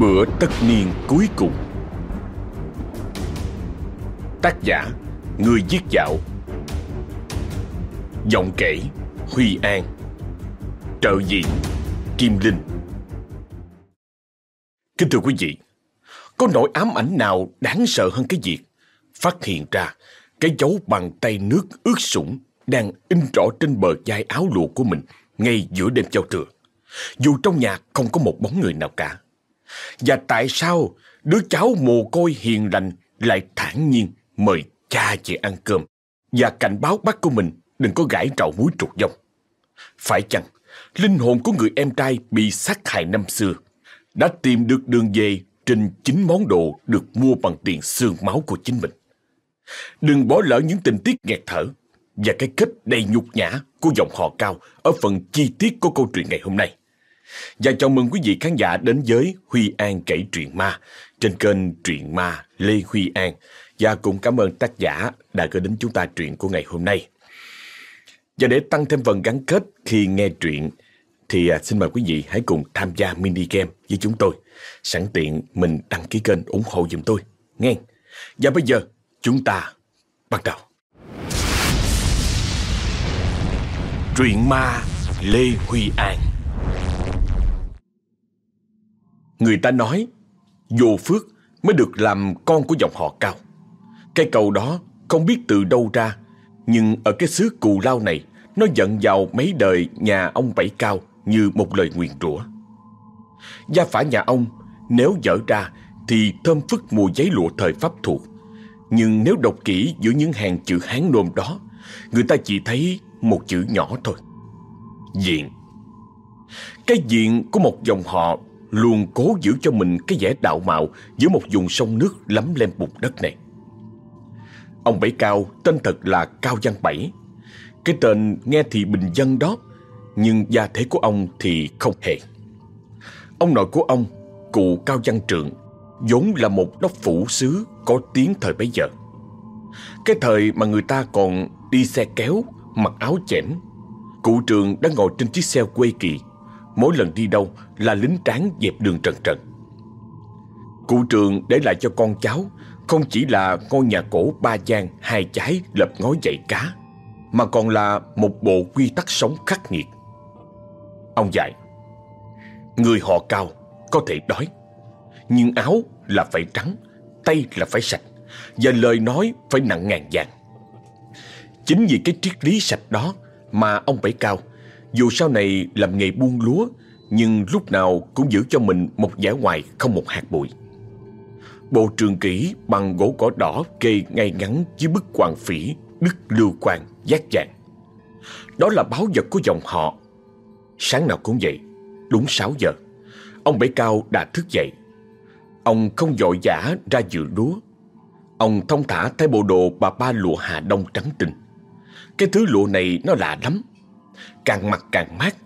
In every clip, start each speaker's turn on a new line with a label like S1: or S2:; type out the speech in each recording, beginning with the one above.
S1: Bữa tất niên cuối cùng. Tác giả, Người viết dạo. Giọng kể, Huy An. Trợ diện, Kim Linh. Kính thưa quý vị, Có nỗi ám ảnh nào đáng sợ hơn cái việc Phát hiện ra Cái dấu bàn tay nước ướt sũng Đang in rõ trên bờ vai áo lụa của mình Ngay giữa đêm giao thừa? Dù trong nhà không có một bóng người nào cả và tại sao đứa cháu mồ côi hiền lành lại thản nhiên mời cha về ăn cơm và cảnh báo bác của mình đừng có gãi trậu muối trục dòng Phải chăng linh hồn của người em trai bị sát hại năm xưa, đã tìm được đường về trên chính món đồ được mua bằng tiền xương máu của chính mình? Đừng bỏ lỡ những tình tiết nghẹt thở và cái kết đầy nhục nhã của dòng họ cao ở phần chi tiết của câu chuyện ngày hôm nay. Và chào mừng quý vị khán giả đến với Huy An kể truyện ma, trên kênh Truyện Ma Lê Huy An. Và cũng cảm ơn tác giả đã gửi đến chúng ta truyện của ngày hôm nay. Và để tăng thêm phần gắn kết khi nghe truyện, thì à, xin mời quý vị hãy cùng tham gia mini game với chúng tôi. Sẵn tiện mình đăng ký kênh ủng hộ giùm tôi. Nghe. Và bây giờ, chúng ta bắt đầu. Truyện ma Lê Huy An Người ta nói, Vô phước mới được làm con của dòng họ cao. Cái câu đó không biết từ đâu ra, Nhưng ở cái xứ cù lao này, Nó dẫn vào mấy đời nhà ông Bảy Cao Như một lời nguyền rủa. Gia phả nhà ông, Nếu dở ra Thì thơm phức mùi giấy lụa thời pháp thuộc. Nhưng nếu đọc kỹ giữa những hàng chữ Hán nôm đó, Người ta chỉ thấy một chữ nhỏ thôi. Diện. Cái diện của một dòng họ luôn cố giữ cho mình cái vẻ đạo mạo giữa một vùng sông nước lắm lem bùn đất này. Ông Bảy Cao tên thật là Cao Văn Bảy. Cái tên nghe thì bình dân đó, nhưng gia thế của ông thì không hề. Ông nội của ông, cụ Cao Văn Trượng, vốn là một đốc phủ sứ có tiếng thời bấy giờ. Cái thời mà người ta còn đi xe kéo, mặc áo chẽn, cụ Trường đã ngồi trên chiếc xe quê kỳ Mỗi lần đi đâu là lính tráng dẹp đường trần trần. Cụ trường để lại cho con cháu Không chỉ là ngôi nhà cổ ba gian hai trái lập ngói dậy cá, Mà còn là một bộ quy tắc sống khắc nghiệt. Ông dạy, Người họ cao có thể đói, Nhưng áo là phải trắng, Tay là phải sạch, Và lời nói phải nặng ngàn vàng. Chính vì cái triết lý sạch đó Mà ông Bảy Cao dù sau này làm nghề buôn lúa, Nhưng lúc nào cũng giữ cho mình một vẻ ngoài không một hạt bụi. Bộ trường kỷ bằng gỗ cỏ đỏ kê ngay ngắn dưới bức hoàng phỉ Đức Lưu Quang, giác vàng. Đó là báo vật của dòng họ. Sáng nào cũng vậy Đúng 6 giờ, Ông Bảy Cao đã thức dậy. Ông không dội giả ra dự lúa. Ông thông thả thay bộ đồ bà ba lụa Hà Đông trắng tinh. Cái thứ lụa này nó lạ lắm càng mặc càng mát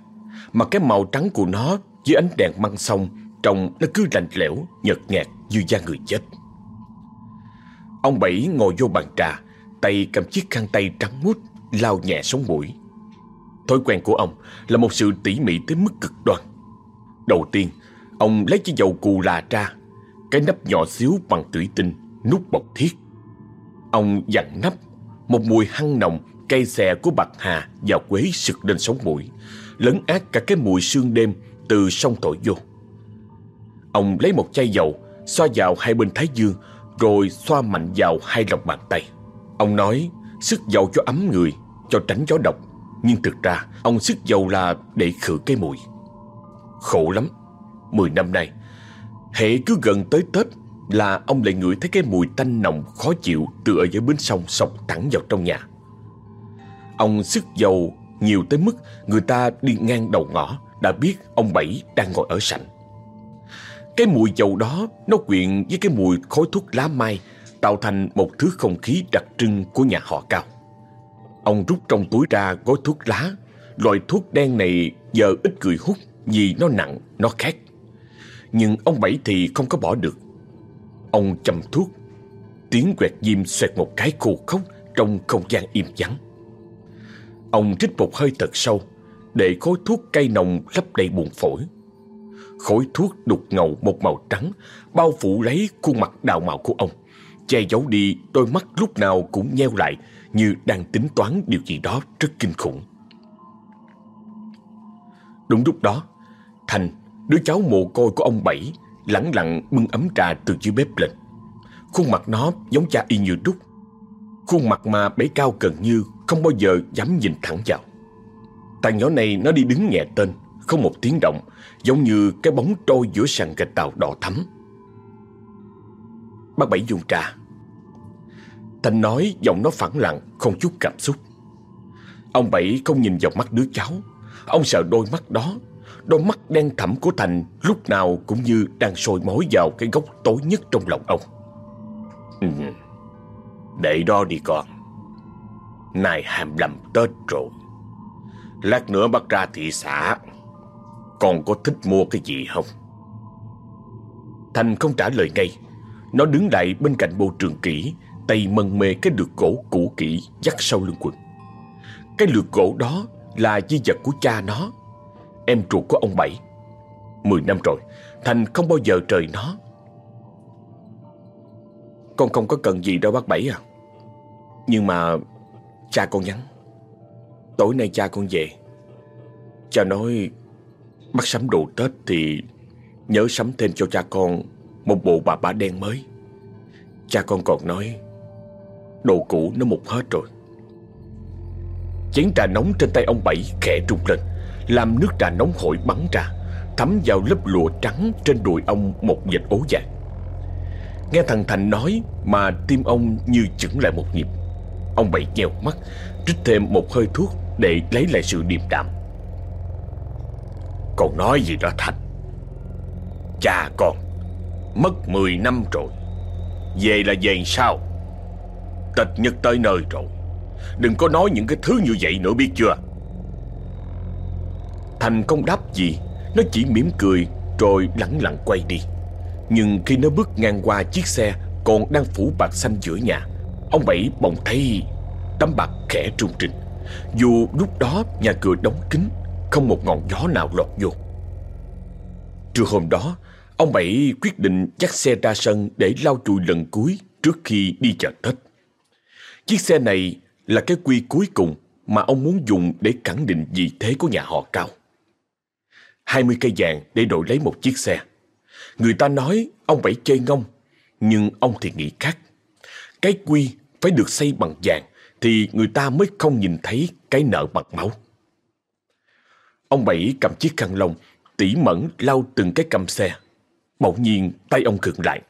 S1: Mà cái màu trắng của nó dưới ánh đèn măng sông Trông nó cứ lạnh lẽo, nhợt nhạt như da người chết. Ông Bảy ngồi vô bàn trà Tay cầm chiếc khăn tay trắng mút Lao nhẹ sống mũi. Thói quen của ông là một sự tỉ mỉ tới mức cực đoan. Đầu tiên Ông lấy chiếc dầu cù là ra Cái nắp nhỏ xíu bằng thủy tinh Nút bọc thiết. Ông dặn nắp Một mùi hăng nồng Cây xè của bạc hà và quế sực lên sống mũi, Lấn át cả cái mùi sương đêm Từ sông thổi vô. Ông lấy một chai dầu, Xoa vào hai bên thái dương, Rồi xoa mạnh vào hai lòng bàn tay. Ông nói, sức dầu cho ấm người, Cho tránh gió độc. Nhưng thực ra, ông sức dầu là để khử cái mùi. Khổ lắm, Mười năm nay, Hệ cứ gần tới Tết Là ông lại ngửi thấy cái mùi tanh nồng khó chịu Từ ở dưới bến sông sọc thẳng vào trong nhà. Ông sức dầu nhiều tới mức người ta đi ngang đầu ngõ đã biết ông Bảy đang ngồi ở sảnh. Cái mùi dầu đó nó quyện với cái mùi khói thuốc lá mai tạo thành một thứ không khí đặc trưng của nhà họ Cao. Ông rút trong túi ra gói thuốc lá. Loại thuốc đen này giờ ít người hút vì nó nặng, nó khét. Nhưng ông Bảy thì không có bỏ được. Ông châm thuốc, tiếng quẹt diêm xoẹt một cái khô khốc trong không gian im vắng. Ông trích một hơi thật sâu Để khối thuốc cây nồng lấp đầy buồn phổi. Khối thuốc đục ngầu một màu trắng Bao phủ lấy khuôn mặt đào mạo của ông Che giấu đi đôi mắt lúc nào cũng nheo lại Như đang tính toán điều gì đó rất kinh khủng. Đúng lúc đó Thành, đứa cháu mồ côi của ông Bảy Lẳng lặng bưng ấm trà từ dưới bếp lên. Khuôn mặt nó giống cha y như đúc. Khuôn mặt mà bé cao gần như không bao giờ dám nhìn thẳng vào. Thằng nhỏ này, nó đi đứng nhẹ tên, Không một tiếng động, Giống như cái bóng trôi giữa sàn gạch tàu đỏ thắm. Bác Bảy dùng trà Thành nói giọng nó phẳng lặng, Không chút cảm xúc. Ông Bảy không nhìn vào mắt đứa cháu. Ông sợ đôi mắt đó, Đôi mắt đen thẳm của Thành Lúc nào cũng như đang sôi mối vào Cái góc tối nhất trong lòng ông. Ừ. ừ. Để đó đi con. Này hàm lầm Tết rồi. Lát nữa bắt ra thị xã. Con có thích mua cái gì không? Thành không trả lời ngay. Nó đứng lại bên cạnh bộ trường kỹ Tay mân mê cái lược gỗ cũ kỹ Dắt sau lưng quần. Cái lược gỗ đó là di vật của cha nó. Em ruột của ông Bảy. Mười năm rồi, Thành không bao giờ trời nó. Con không có cần gì đâu bác Bảy à. Nhưng mà Cha con nhắn. Tối nay cha con về. Cha nói, Bắt sắm đồ Tết thì Nhớ sắm thêm cho cha con Một bộ bà bả đen mới. Cha con còn nói, Đồ cũ nó mục hết rồi. Chén trà nóng trên tay ông Bảy khẽ rung lên, Làm nước trà nóng hổi bắn ra, Thấm vào lớp lụa trắng trên đùi ông một vệt ố vàng Nghe thằng Thành nói mà tim ông như chững lại một nhịp. Ông Bảy nhèo mắt Trích thêm một hơi thuốc để lấy lại sự điềm đạm. Còn nói gì đó Thành Cha con, Mất 10 năm rồi. Về là về sao? Tịch nhất tới nơi rồi. Đừng có nói những cái thứ như vậy nữa biết chưa? Thành không đáp gì, Nó chỉ mỉm cười Rồi lẳng lặng quay đi. Nhưng khi nó bước ngang qua chiếc xe, Còn đang phủ bạc xanh giữa nhà Ông Bảy bỗng thấy Tấm bạc khẽ trung trình Dù lúc đó nhà cửa đóng kín Không một ngọn gió nào lọt vô Trưa hôm đó Ông Bảy quyết định dắt xe ra sân Để lau chùi lần cuối Trước khi đi chợ Tết Chiếc xe này là cái quy cuối cùng mà ông muốn dùng để khẳng định vị thế của nhà họ Cao. 20 cây vàng để đổi lấy một chiếc xe. Người ta nói ông Bảy chơi ngông, nhưng ông thì nghĩ khác. Cái quy phải được xây bằng vàng thì người ta mới không nhìn thấy cái nợ bằng máu. Ông Bảy cầm chiếc khăn lông, tỉ mẩn lau từng cái cầm xe. Bỗng nhiên tay ông khựng lại.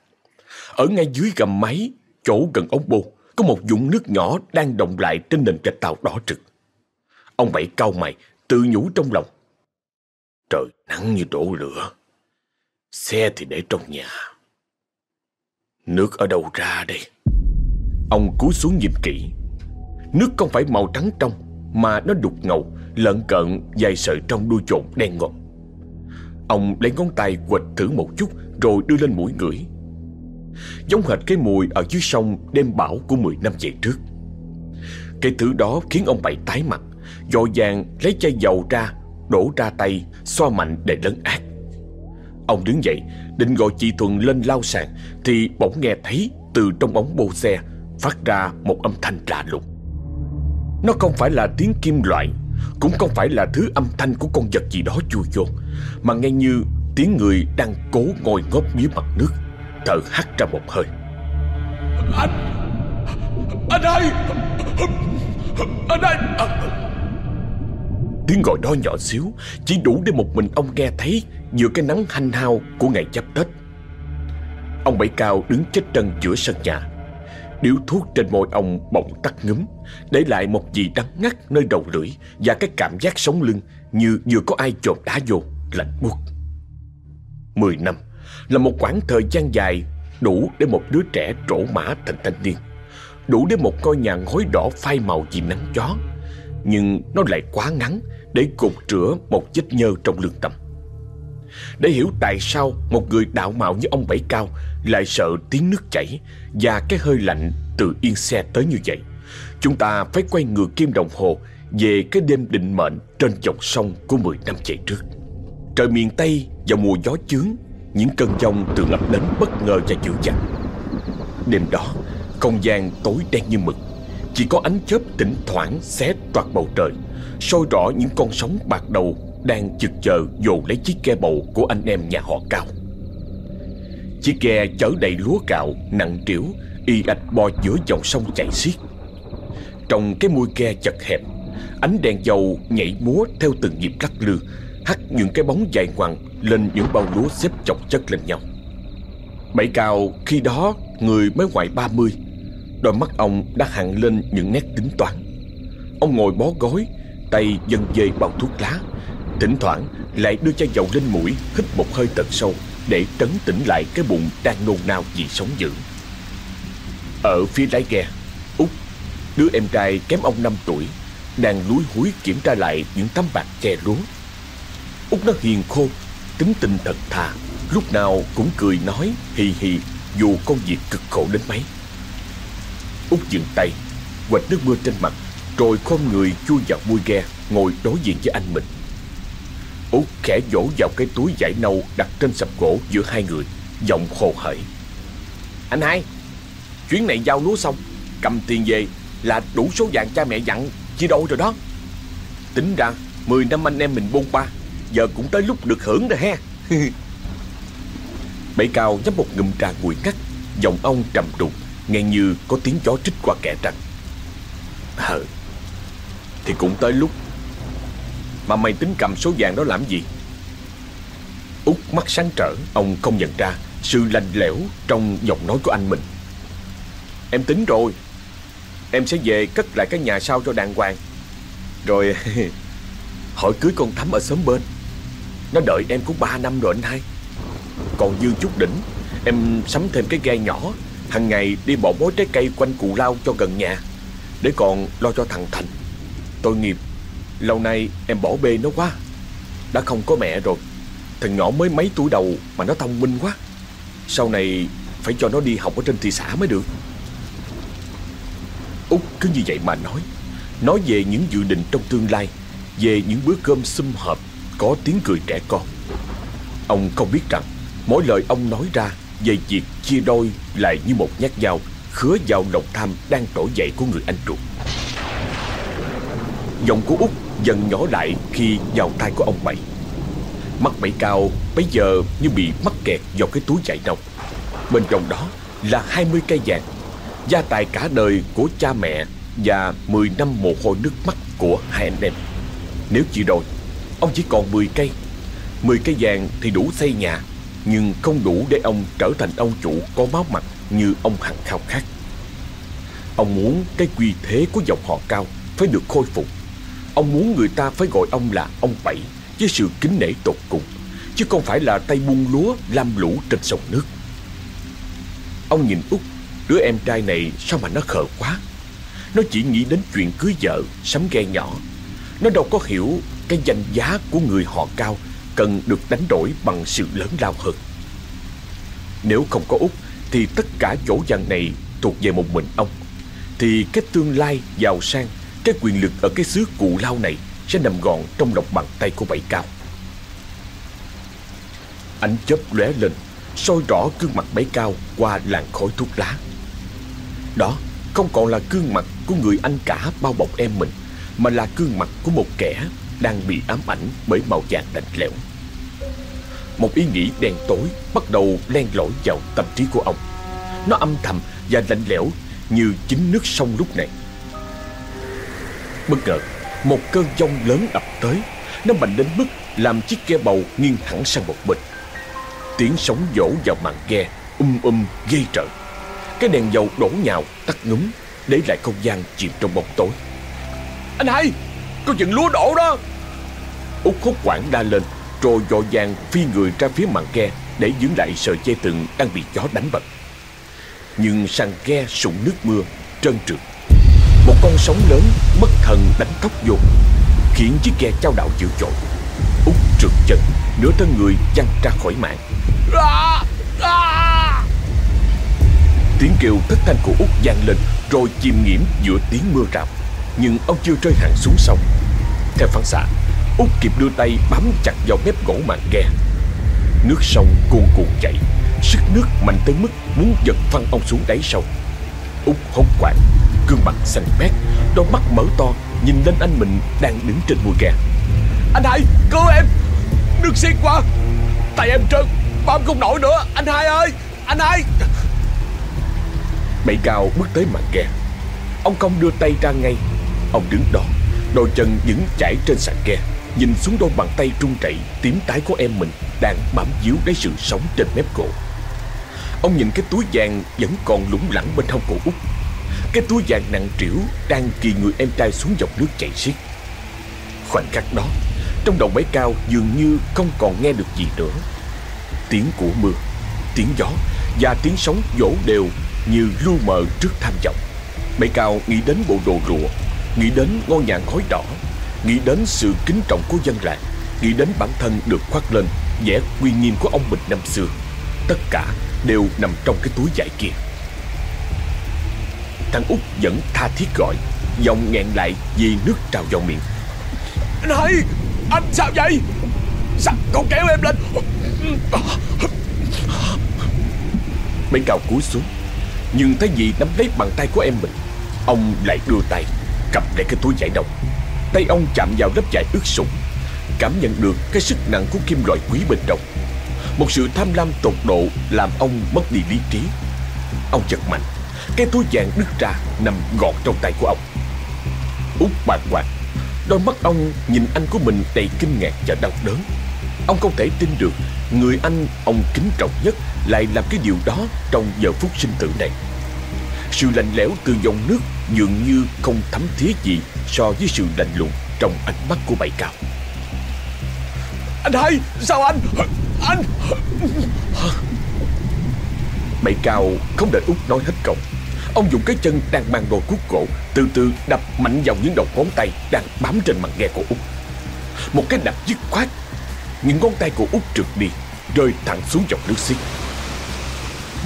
S1: Ở ngay dưới gầm máy, chỗ gần ống bô, có một dũng nước nhỏ đang động lại trên nền gạch tàu đỏ trực. Ông Bảy cau mày, tự nhủ trong lòng. Trời nắng như đổ lửa. Xe thì để trong nhà. Nước ở đâu ra đây? Ông cúi xuống nhìn kỹ. Nước không phải màu trắng trong, mà nó đục ngầu, lợn cận dài sợi trong đuôi trộn đen ngòm. Ông lấy ngón tay quệt thử một chút rồi đưa lên mũi ngửi. Giống hệt cái mùi ở dưới sông đêm bão của 10 năm về trước Cái thứ đó khiến ông Bảy tái mặt Dội vàng lấy chai dầu ra Đổ ra tay Xoa mạnh để lấn át Ông đứng dậy Định gọi chị Thuận lên lau sàn Thì bỗng nghe thấy từ trong ống bô xe Phát ra một âm thanh lạ lùng. Nó không phải là tiếng kim loại Cũng không phải là thứ âm thanh của con vật gì đó chui vô Mà nghe như tiếng người đang cố ngồi ngóp dưới mặt nước thở hắt ra một hơi. Anh! Anh ơi! Anh ơi! Tiếng gọi đó nhỏ xíu Chỉ đủ để một mình ông nghe thấy Giữa cái nắng hanh hao của ngày giáp Tết. Ông Bảy Cao đứng chết chân giữa sân nhà Điếu thuốc trên môi ông bỗng tắt ngấm Để lại một gì đắng ngắt nơi đầu lưỡi Và cái cảm giác sống lưng Như vừa có ai chộp đá vô Lạnh buốt Mười năm là một khoảng thời gian dài đủ để một đứa trẻ trổ mã thành thanh niên, đủ để một ngôi nhà ngói đỏ phai màu vì nắng gió, nhưng nó lại quá ngắn để cột rửa một vết nhơ trong lương tâm. Để hiểu tại sao một người đạo mạo như ông Bảy Cao lại sợ tiếng nước chảy và cái hơi lạnh từ yên xe tới như vậy, chúng ta phải quay ngược kim đồng hồ về cái đêm định mệnh trên dòng sông của 10 năm chạy trước. Trời miền Tây vào mùa gió chướng Những cơn giông từ ngập đến bất ngờ và dữ dằn Đêm đó Không gian tối đen như mực Chỉ có ánh chớp thỉnh thoảng xé toạc bầu trời soi rõ những con sóng bạc đầu đang chực chờ dồn lấy chiếc ghe bầu Của anh em nhà họ cao. Chiếc ghe chở đầy lúa gạo Nặng trĩu, Y ạch bò giữa dòng sông chảy xiết. Trong cái mui ghe chật hẹp, Ánh đèn dầu nhảy múa theo từng nhịp lắc lư, Hắt những cái bóng dài ngoằng Lên những bao lúa xếp chồng chất lên nhau. Bảy cao, khi đó, người mới ngoài ba mươi, Đôi mắt ông đã hẳn lên những nét tính toán. Ông ngồi bó gối Tay dần dê bao thuốc lá. Thỉnh thoảng lại đưa chai dầu lên mũi, Hít một hơi thật sâu Để trấn tĩnh lại cái bụng đang nôn nao vì sống dữ. Ở phía lái ghe, Út, Đứa em trai kém ông 5 tuổi, Đang lúi húi kiểm tra lại những tấm bạc che lúa. Út nó hiền khô, Tính tình thật thà, Lúc nào cũng cười nói hì hì Dù công việc cực khổ đến mấy. Út dừng tay Quạch nước mưa trên mặt, Rồi khom người chui vào mui ghe, Ngồi đối diện với anh mình. Út khẽ vỗ vào cái túi vải nâu Đặt trên sập gỗ giữa hai người Giọng khô hởi Anh hai Chuyến này giao lúa xong Cầm tiền về là đủ số vàng cha mẹ dặn Chia đôi rồi đó. Tính ra 10 năm anh em mình bôn ba Giờ cũng tới lúc được hưởng rồi ha Bảy cao nhấp một ngụm trà nguội ngắt Giọng ông trầm đục, Nghe như có tiếng gió trích qua kẻ răng Ờ Thì cũng tới lúc mà mày tính cầm số vàng đó làm gì? Út mắt sáng trở, Ông không nhận ra Sự lành lẽo trong giọng nói của anh mình. Em tính rồi. Em sẽ về cất lại cái nhà sau cho đàng hoàng. Rồi, Hỏi cưới con Thắm ở xóm bên. Nó đợi em cũng 3 năm rồi anh hai. Còn dư chút đỉnh, Em sắm thêm cái ghe nhỏ hàng ngày đi bỏ mối trái cây quanh cụ lao cho gần nhà, Để còn lo cho thằng Thành. Tội nghiệp Lâu nay em bỏ bê nó quá. Đã không có mẹ rồi. Thằng nhỏ mới mấy tuổi đầu mà nó thông minh quá. Sau này phải cho nó đi học ở trên thị xã mới được. Út, cứ như vậy mà nói. Nói về những dự định trong tương lai, Về những bữa cơm sum họp, Có tiếng cười trẻ con. Ông không biết rằng, Mỗi lời ông nói ra Về việc chia đôi lại như một nhát dao, Khứa vào lòng tham đang trỗi dậy của người anh ruột. Giọng của Út dần nhỏ lại khi vào tay của ông Bảy Mắt Bảy Cao bây giờ như bị mắc kẹt vào cái túi chạy nông. Bên trong đó là 20 cây vàng Gia tài cả đời của cha mẹ Và 10 năm mồ hôi nước mắt của hai anh em. Nếu chỉ rồi, Ông chỉ còn 10 cây. 10 cây vàng thì đủ xây nhà Nhưng không đủ để ông trở thành ông chủ có máu mặt Như ông hằng khao khát. Ông muốn cái quy thế của dòng họ cao Phải được khôi phục. Ông muốn người ta phải gọi ông là ông Bảy Với sự kính nể tột cùng, Chứ không phải là tay buông lúa Lam lũ trên sông nước. Ông nhìn Út, Đứa em trai này sao mà nó khờ quá? Nó chỉ nghĩ đến chuyện cưới vợ, Sắm ghe nhỏ. Nó đâu có hiểu cái danh giá của người họ cao Cần được đánh đổi bằng sự lớn lao hơn. Nếu không có Út, Thì tất cả chỗ vàng này thuộc về một mình ông. Thì cái tương lai giàu sang cái quyền lực ở cái xứ cụ lao này Sẽ nằm gọn trong lòng bàn tay của bảy cao. Ánh chớp lóe lên, soi rõ gương mặt bảy cao qua làn khói thuốc lá. Đó không còn là gương mặt của người anh cả bao bọc em mình, Mà là gương mặt của một kẻ đang bị ám ảnh bởi màu vàng lạnh lẽo. Một ý nghĩ đen tối bắt đầu len lỏi vào tâm trí của ông. Nó âm thầm và lạnh lẽo như chính nước sông lúc này. Bất ngờ, một cơn giông lớn ập tới Nó mạnh đến mức làm chiếc ghe bầu nghiêng hẳn sang một bên. Tiếng sóng vỗ vào màn ghe Um um ghê rợn cái đèn dầu đổ nhào tắt ngúm Để lại không gian chìm trong bóng tối. Anh hai Có chuyện lúa đổ đó! Út hốt quảng đa lên Rồi dò vàng phi người ra phía màn ghe Để giữ lại sợi dây từng đang bị gió đánh bật. Nhưng sàn ghe sụng nước mưa Trơn trượt con sóng lớn bất thần đánh tóc vô Khiến chiếc ghe trao đảo dữ dội Út trượt chân Nửa thân người văng ra khỏi mạng. À, à. Tiếng kêu thất thanh của Út vang lên Rồi chìm nghiễm giữa tiếng mưa rào. Nhưng ông chưa rơi hẳn xuống sông. Theo phán xạ Út kịp đưa tay bám chặt vào mép gỗ màn ghe. Nước sông cuồn cuộn chảy Sức nước mạnh tới mức muốn giật phăng ông xuống đáy sông Út hốt quảng Gương mặt xanh mét, Đôi mắt mở to, Nhìn lên anh mình đang đứng trên mui ghe
S2: Anh hai, cứu em! Nước xiết quá. Tay em trơn Bám không nổi nữa. Anh hai ơi, Anh hai!
S1: Bảy cao bước tới mặt ghe Ông công đưa tay ra ngay. Ông đứng đó, Đôi chân vững chảy trên sàn ghe Nhìn xuống đôi bàn tay trung chảy tím tái của em mình Đang bám díu lấy sự sống trên mép cổ. Ông nhìn cái túi vàng vẫn còn lủng lẳng bên hông cổ Út. Cái túi vàng nặng trĩu đang kỳ người em trai xuống dòng nước chảy xiết. Khoảnh khắc đó, Trong đầu bé cao dường như không còn nghe được gì nữa. Tiếng của mưa, Tiếng gió Và tiếng sóng vỗ đều Như lu mờ trước tham vọng. Bé cao nghĩ đến bộ đồ rùa, Nghĩ đến ngôi nhà khói đỏ, Nghĩ đến sự kính trọng của dân làng, Nghĩ đến bản thân được khoác lên vẻ uy nghiêm của ông mình năm xưa. Tất cả đều nằm trong cái túi vải kia. Thằng út vẫn tha thiết gọi, Giọng nghẹn lại vì nước trào vào miệng.
S2: Anh hai, Anh sao vậy? Sao con kéo em lên?
S1: Mấy cào cúi xuống, Nhưng thấy gì nắm lấy bàn tay của em mình, Ông lại đưa tay Cầm lấy cái túi vải đồng. Tay ông chạm vào lớp vải ướt sũng, Cảm nhận được cái sức nặng của kim loại quý bên trong. Một sự tham lam tột độ Làm ông mất đi lý trí. Ông giật mạnh, Cái túi vàng đứt ra nằm gọn trong tay của ông. Út bàng hoàng, Đôi mắt ông nhìn anh của mình đầy kinh ngạc và đau đớn. Ông không thể tin được Người anh ông kính trọng nhất Lại làm cái điều đó trong giờ phút sinh tử này. Sự lạnh lẽo từ dòng nước Dường như không thấm thía gì So với sự lạnh lùng trong ánh mắt của bảy cao.
S2: Anh hai, Sao anh? Anh!
S1: Mày cao, không đợi út nói hết câu. Ông dùng cái chân đang mang đồ cuốc gỗ Từ từ đập mạnh vào những đầu ngón tay Đang bám trên mặt ghe của út. Một cái đập dứt khoát, Những ngón tay của út trượt đi, Rơi thẳng xuống dòng nước xiết.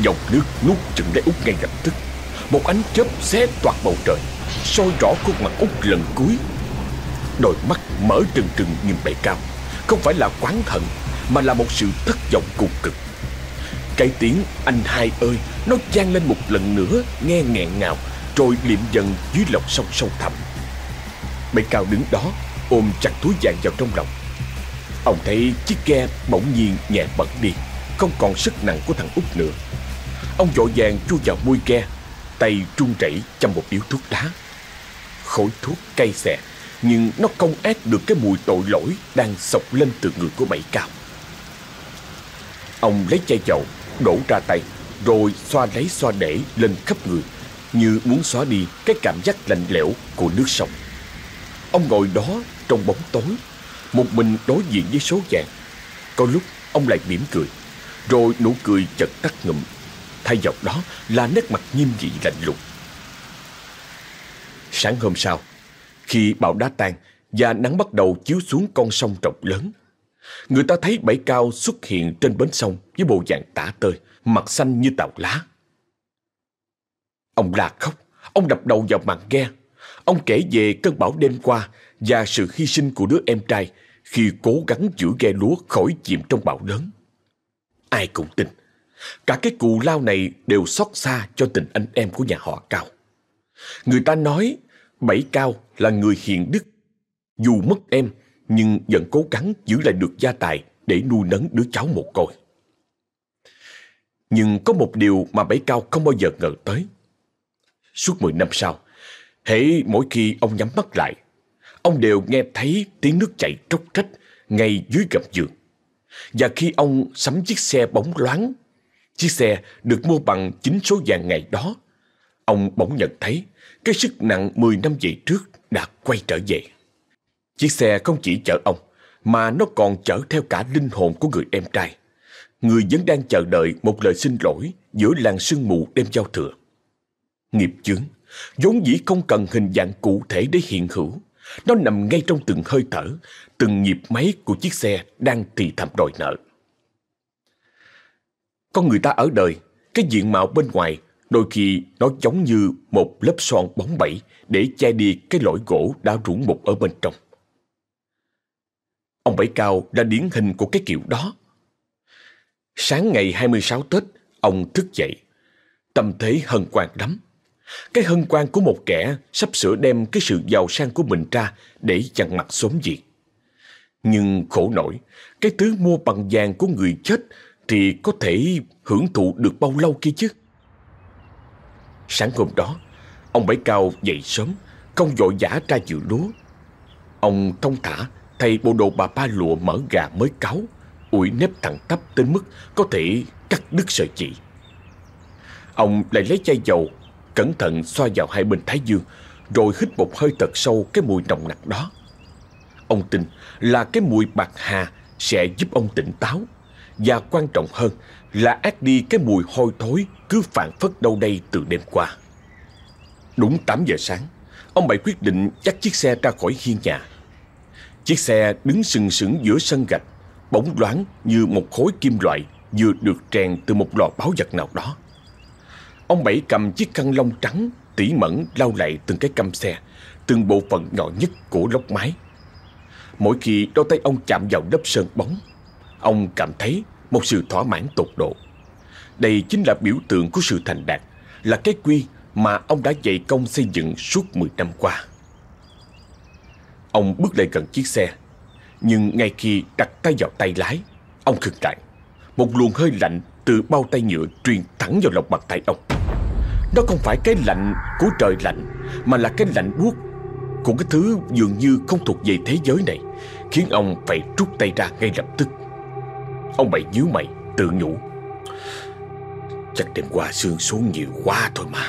S1: Dòng nước nuốt chừng lấy út ngay lập tức. Một ánh chớp xé toạc bầu trời, soi rõ khuôn mặt út lần cuối. Đôi mắt mở trừng trừng nhìn bệ cao, Không phải là quán hận mà là một sự thất vọng cùng cực. Cái tiếng, anh hai ơi, Nó vang lên một lần nữa, Nghe nghẹn ngào, Rồi liệm dần dưới lòng sông sâu thẳm. Bệ cao đứng đó Ôm chặt túi vàng vào trong lòng. Ông thấy chiếc ghe bỗng nhiên nhẹ bật đi, Không còn sức nặng của thằng út nữa. Ông vội vàng chui vào mui ghe, Tay trung chảy châm một điếu thuốc đá. Khối thuốc cay xè, Nhưng nó không át được cái mùi tội lỗi Đang sộc lên từ người của bảy cao. Ông lấy chai dầu, Đổ ra tay, Rồi xoa lấy xoa để lên khắp người, Như muốn xóa đi cái cảm giác lạnh lẽo của nước sông. Ông ngồi đó trong bóng tối, Một mình đối diện với số vàng. Có lúc ông lại mỉm cười, Rồi nụ cười chợt tắt ngụm. Thay vào đó là nét mặt nghiêm nghị lạnh lùng. Sáng hôm sau, Khi bão đá tan Và nắng bắt đầu chiếu xuống con sông rộng lớn Người ta thấy bảy cao xuất hiện trên bến sông Với bộ dạng tả tơi Mặt xanh như tàu lá Ông la khóc Ông đập đầu vào màn ghe Ông kể về cơn bão đêm qua Và sự hy sinh của đứa em trai Khi cố gắng giữ ghe lúa khỏi chìm trong bão lớn Ai cũng tin Cả cái cù lao này đều xót xa cho tình anh em của nhà họ Cao. Người ta nói Bảy Cao là người hiền đức. Dù mất em, nhưng vẫn cố gắng giữ lại được gia tài để nuôi nấng đứa cháu một côi. Nhưng có một điều mà Bảy Cao không bao giờ ngờ tới. Suốt 10 năm sau, hễ mỗi khi ông nhắm mắt lại, ông đều nghe thấy tiếng nước chảy tróc trách ngay dưới gầm giường. Và khi ông sắm chiếc xe bóng loáng Chiếc xe được mua bằng chính số vàng ngày đó. Ông bỗng nhận thấy cái sức nặng 10 năm về trước đã quay trở về. Chiếc xe không chỉ chở ông, mà nó còn chở theo cả linh hồn của người em trai. Người vẫn đang chờ đợi một lời xin lỗi giữa làng sương mù đêm giao thừa. Nghiệp chướng, vốn dĩ không cần hình dạng cụ thể để hiện hữu. Nó nằm ngay trong từng hơi thở, từng nhịp máy của chiếc xe đang thì thầm đòi nợ. Con người ta ở đời, cái diện mạo bên ngoài đôi khi nó giống như một lớp son bóng bẩy để che đi cái lỗi gỗ đã rũ mục ở bên trong. Ông Bảy Cao là điển hình của cái kiểu đó. Sáng ngày 26 Tết, ông thức dậy. Tâm thế hân hoan lắm. Cái hân hoan của một kẻ sắp sửa đem cái sự giàu sang của mình ra để chặn mặt xóm diệt. Nhưng khổ nổi, cái thứ mua bằng vàng của người chết thì có thể hưởng thụ được bao lâu kia chứ? Sáng hôm đó, ông Bảy Cao dậy sớm, không vội vã ra dự lúa. Ông thông thả thay bộ đồ bà ba lụa mở gà mới cáo, ủi nếp thẳng tắp đến mức có thể cắt đứt sợi chỉ. Ông lại lấy chai dầu, cẩn thận xoa vào hai bên thái dương, rồi hít một hơi thật sâu cái mùi nồng nặc đó. Ông tin là cái mùi bạc hà sẽ giúp ông tỉnh táo, và quan trọng hơn là át đi cái mùi hôi thối cứ phản phất đâu đây từ đêm qua. Đúng 8 giờ sáng, ông Bảy quyết định dắt chiếc xe ra khỏi hiên nhà. Chiếc xe đứng sừng sững giữa sân gạch, bóng loáng như một khối kim loại vừa được tràn từ một lò báo vật nào đó. Ông Bảy cầm chiếc khăn lông trắng, tỉ mẩn lau lại từng cái căm xe, từng bộ phận nhỏ nhất của lốc máy. Mỗi khi đôi tay ông chạm vào lớp sơn bóng, ông cảm thấy một sự thỏa mãn tột độ. Đây chính là biểu tượng của sự thành đạt, là cái quy mà ông đã dày công xây dựng suốt 10 năm qua. Ông bước lại gần chiếc xe, nhưng ngay khi đặt tay vào tay lái, ông khựng lại. Một luồng hơi lạnh từ bao tay nhựa truyền thẳng vào lòng bàn tay ông. đó không phải cái lạnh của trời lạnh, mà là cái lạnh buốt của cái thứ dường như không thuộc về thế giới này, khiến ông phải rút tay ra ngay lập tức. Ông bảy nhíu mày, tự nhủ. Chắc đêm qua sương xuống nhiều quá thôi mà.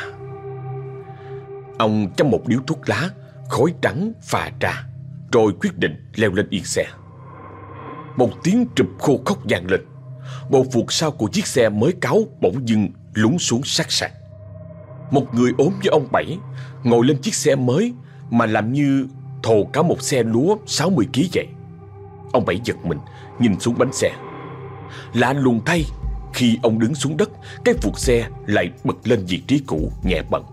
S1: Ông châm một điếu thuốc lá, khói trắng phà ra, rồi quyết định leo lên yên xe. Một tiếng trụp khô khóc vang lên. Bộ phuộc sau của chiếc xe mới cáo bỗng dưng lún xuống sát sạt. Một người ốm với ông Bảy ngồi lên chiếc xe mới mà làm như thồ cả một xe lúa 60 kg vậy. Ông Bảy giật mình, nhìn xuống bánh xe. Lạ lùng thay, khi ông đứng xuống đất, cái phuộc xe lại bật lên vị trí cũ nhẹ bận.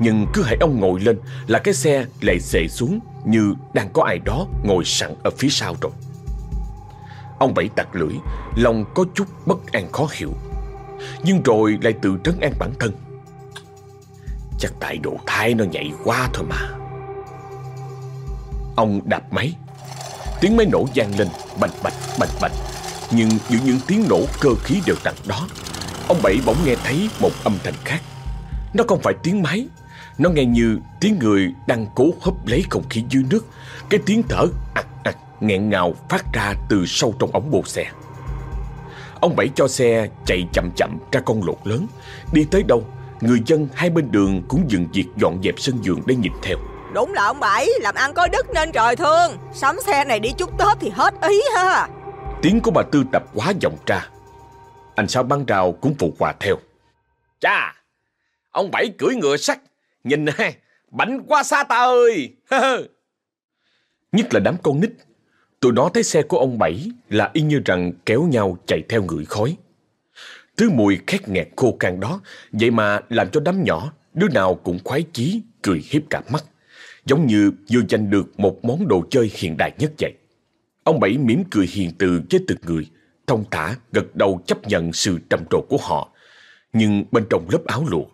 S1: Nhưng cứ hãy ông ngồi lên là cái xe lại xệ xuống như đang có ai đó ngồi sẵn ở phía sau rồi. Ông Bảy tặc lưỡi, lòng có chút bất an khó hiểu. Nhưng rồi lại tự trấn an bản thân. Chắc tại độ thai nó nhạy quá thôi mà. Ông đạp máy. Tiếng máy nổ vang lên bành bạch bành bạch. Nhưng giữa những tiếng nổ cơ khí đều đặn đó, ông Bảy bỗng nghe thấy một âm thanh khác. Nó không phải tiếng máy, nó nghe như tiếng người đang cố hấp lấy không khí dưới nước, cái tiếng thở ặt ặt nghẹn ngào phát ra từ sâu trong ống bô xe. Ông Bảy cho xe chạy chậm chậm ra con lộ lớn, đi tới đâu, người dân hai bên đường cũng dừng việc dọn dẹp sân vườn để nhìn theo.
S3: Đúng là ông Bảy làm ăn có đức nên trời thương Sắm xe này đi chúc Tết thì hết ý ha
S1: Tiếng của bà Tư tập quá vọng ra. Anh sao băng rào cũng phụ hòa theo.
S2: Chà, ông Bảy cưỡi ngựa sắt, nhìn ha, bảnh quá xa ta ơi.
S1: Nhất là đám con nít. Tụi nó thấy xe của ông Bảy là y như rằng kéo nhau chạy theo người khói. Thứ mùi khét nghẹt khô khan đó, vậy mà làm cho đám nhỏ, đứa nào cũng khoái chí, cười hiếp cả mắt. Giống như vừa giành được một món đồ chơi hiện đại nhất vậy. Ông Bảy mỉm cười hiền từ với từng người, thông thả gật đầu chấp nhận sự trầm trồ của họ. Nhưng bên trong lớp áo lụa,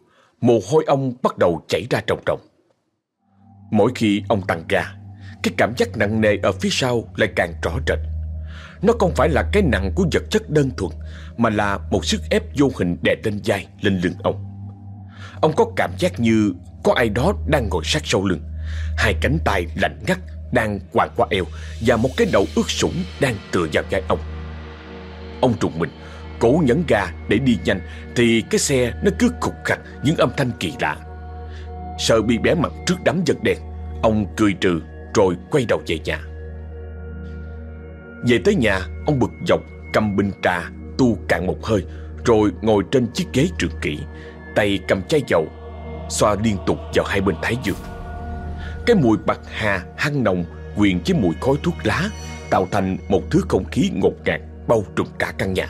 S1: mồ hôi ông bắt đầu chảy ra trồng trồng. Mỗi khi ông tăng ga, cái cảm giác nặng nề ở phía sau lại càng rõ rệt. Nó không phải là cái nặng của vật chất đơn thuần, mà là một sức ép vô hình đè lên vai, lên lưng ông. Ông có cảm giác như có ai đó đang ngồi sát sau lưng, hai cánh tay lạnh ngắt đang quàng qua eo và một cái đầu ướt sũng đang tựa vào vai ông. Ông trùng mình, cố nhấn ga để đi nhanh thì cái xe nó cứ khục khặt những âm thanh kỳ lạ. Sợ bị bẻ mặt trước đám giật đèn, ông cười trừ rồi quay đầu về nhà. Về tới nhà, ông bực dọc cầm bình trà, tu cạn một hơi rồi ngồi trên chiếc ghế trường kỷ, tay cầm chai dầu, xoa liên tục vào hai bên thái dương. Cái mùi bạc hà hăng nồng quyện với mùi khói thuốc lá tạo thành một thứ không khí ngột ngạt bao trùm cả căn nhà.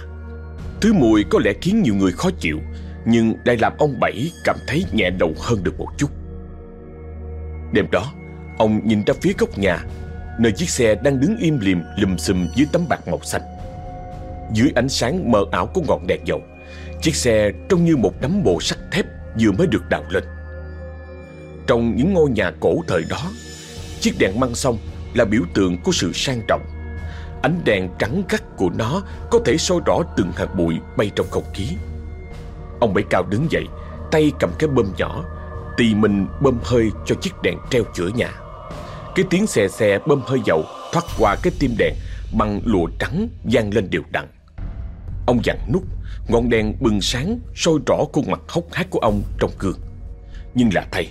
S1: Thứ mùi có lẽ khiến nhiều người khó chịu, nhưng lại làm ông Bảy cảm thấy nhẹ đầu hơn được một chút. Đêm đó, ông nhìn ra phía góc nhà, Nơi chiếc xe đang đứng im lìm lùm xùm dưới tấm bạc màu xanh. Dưới ánh sáng mờ ảo của ngọn đèn dầu Chiếc xe trông như một đám bộ sắt thép vừa mới được đào lên. Trong những ngôi nhà cổ thời đó Chiếc đèn măng sông là biểu tượng của sự sang trọng. Ánh đèn trắng gắt của nó có thể soi rõ từng hạt bụi bay trong không khí. Ông Bảy Cao đứng dậy, Tay cầm cái bơm nhỏ, Tì mình bơm hơi cho chiếc đèn treo chữa nhà. Cái tiếng xè xè bơm hơi dầu Thoát qua cái tim đèn Bằng lụa trắng vang lên đều đặn. Ông dặn nút, Ngọn đèn bừng sáng soi rõ khuôn mặt hốc hác của ông trong gương. Nhưng là thay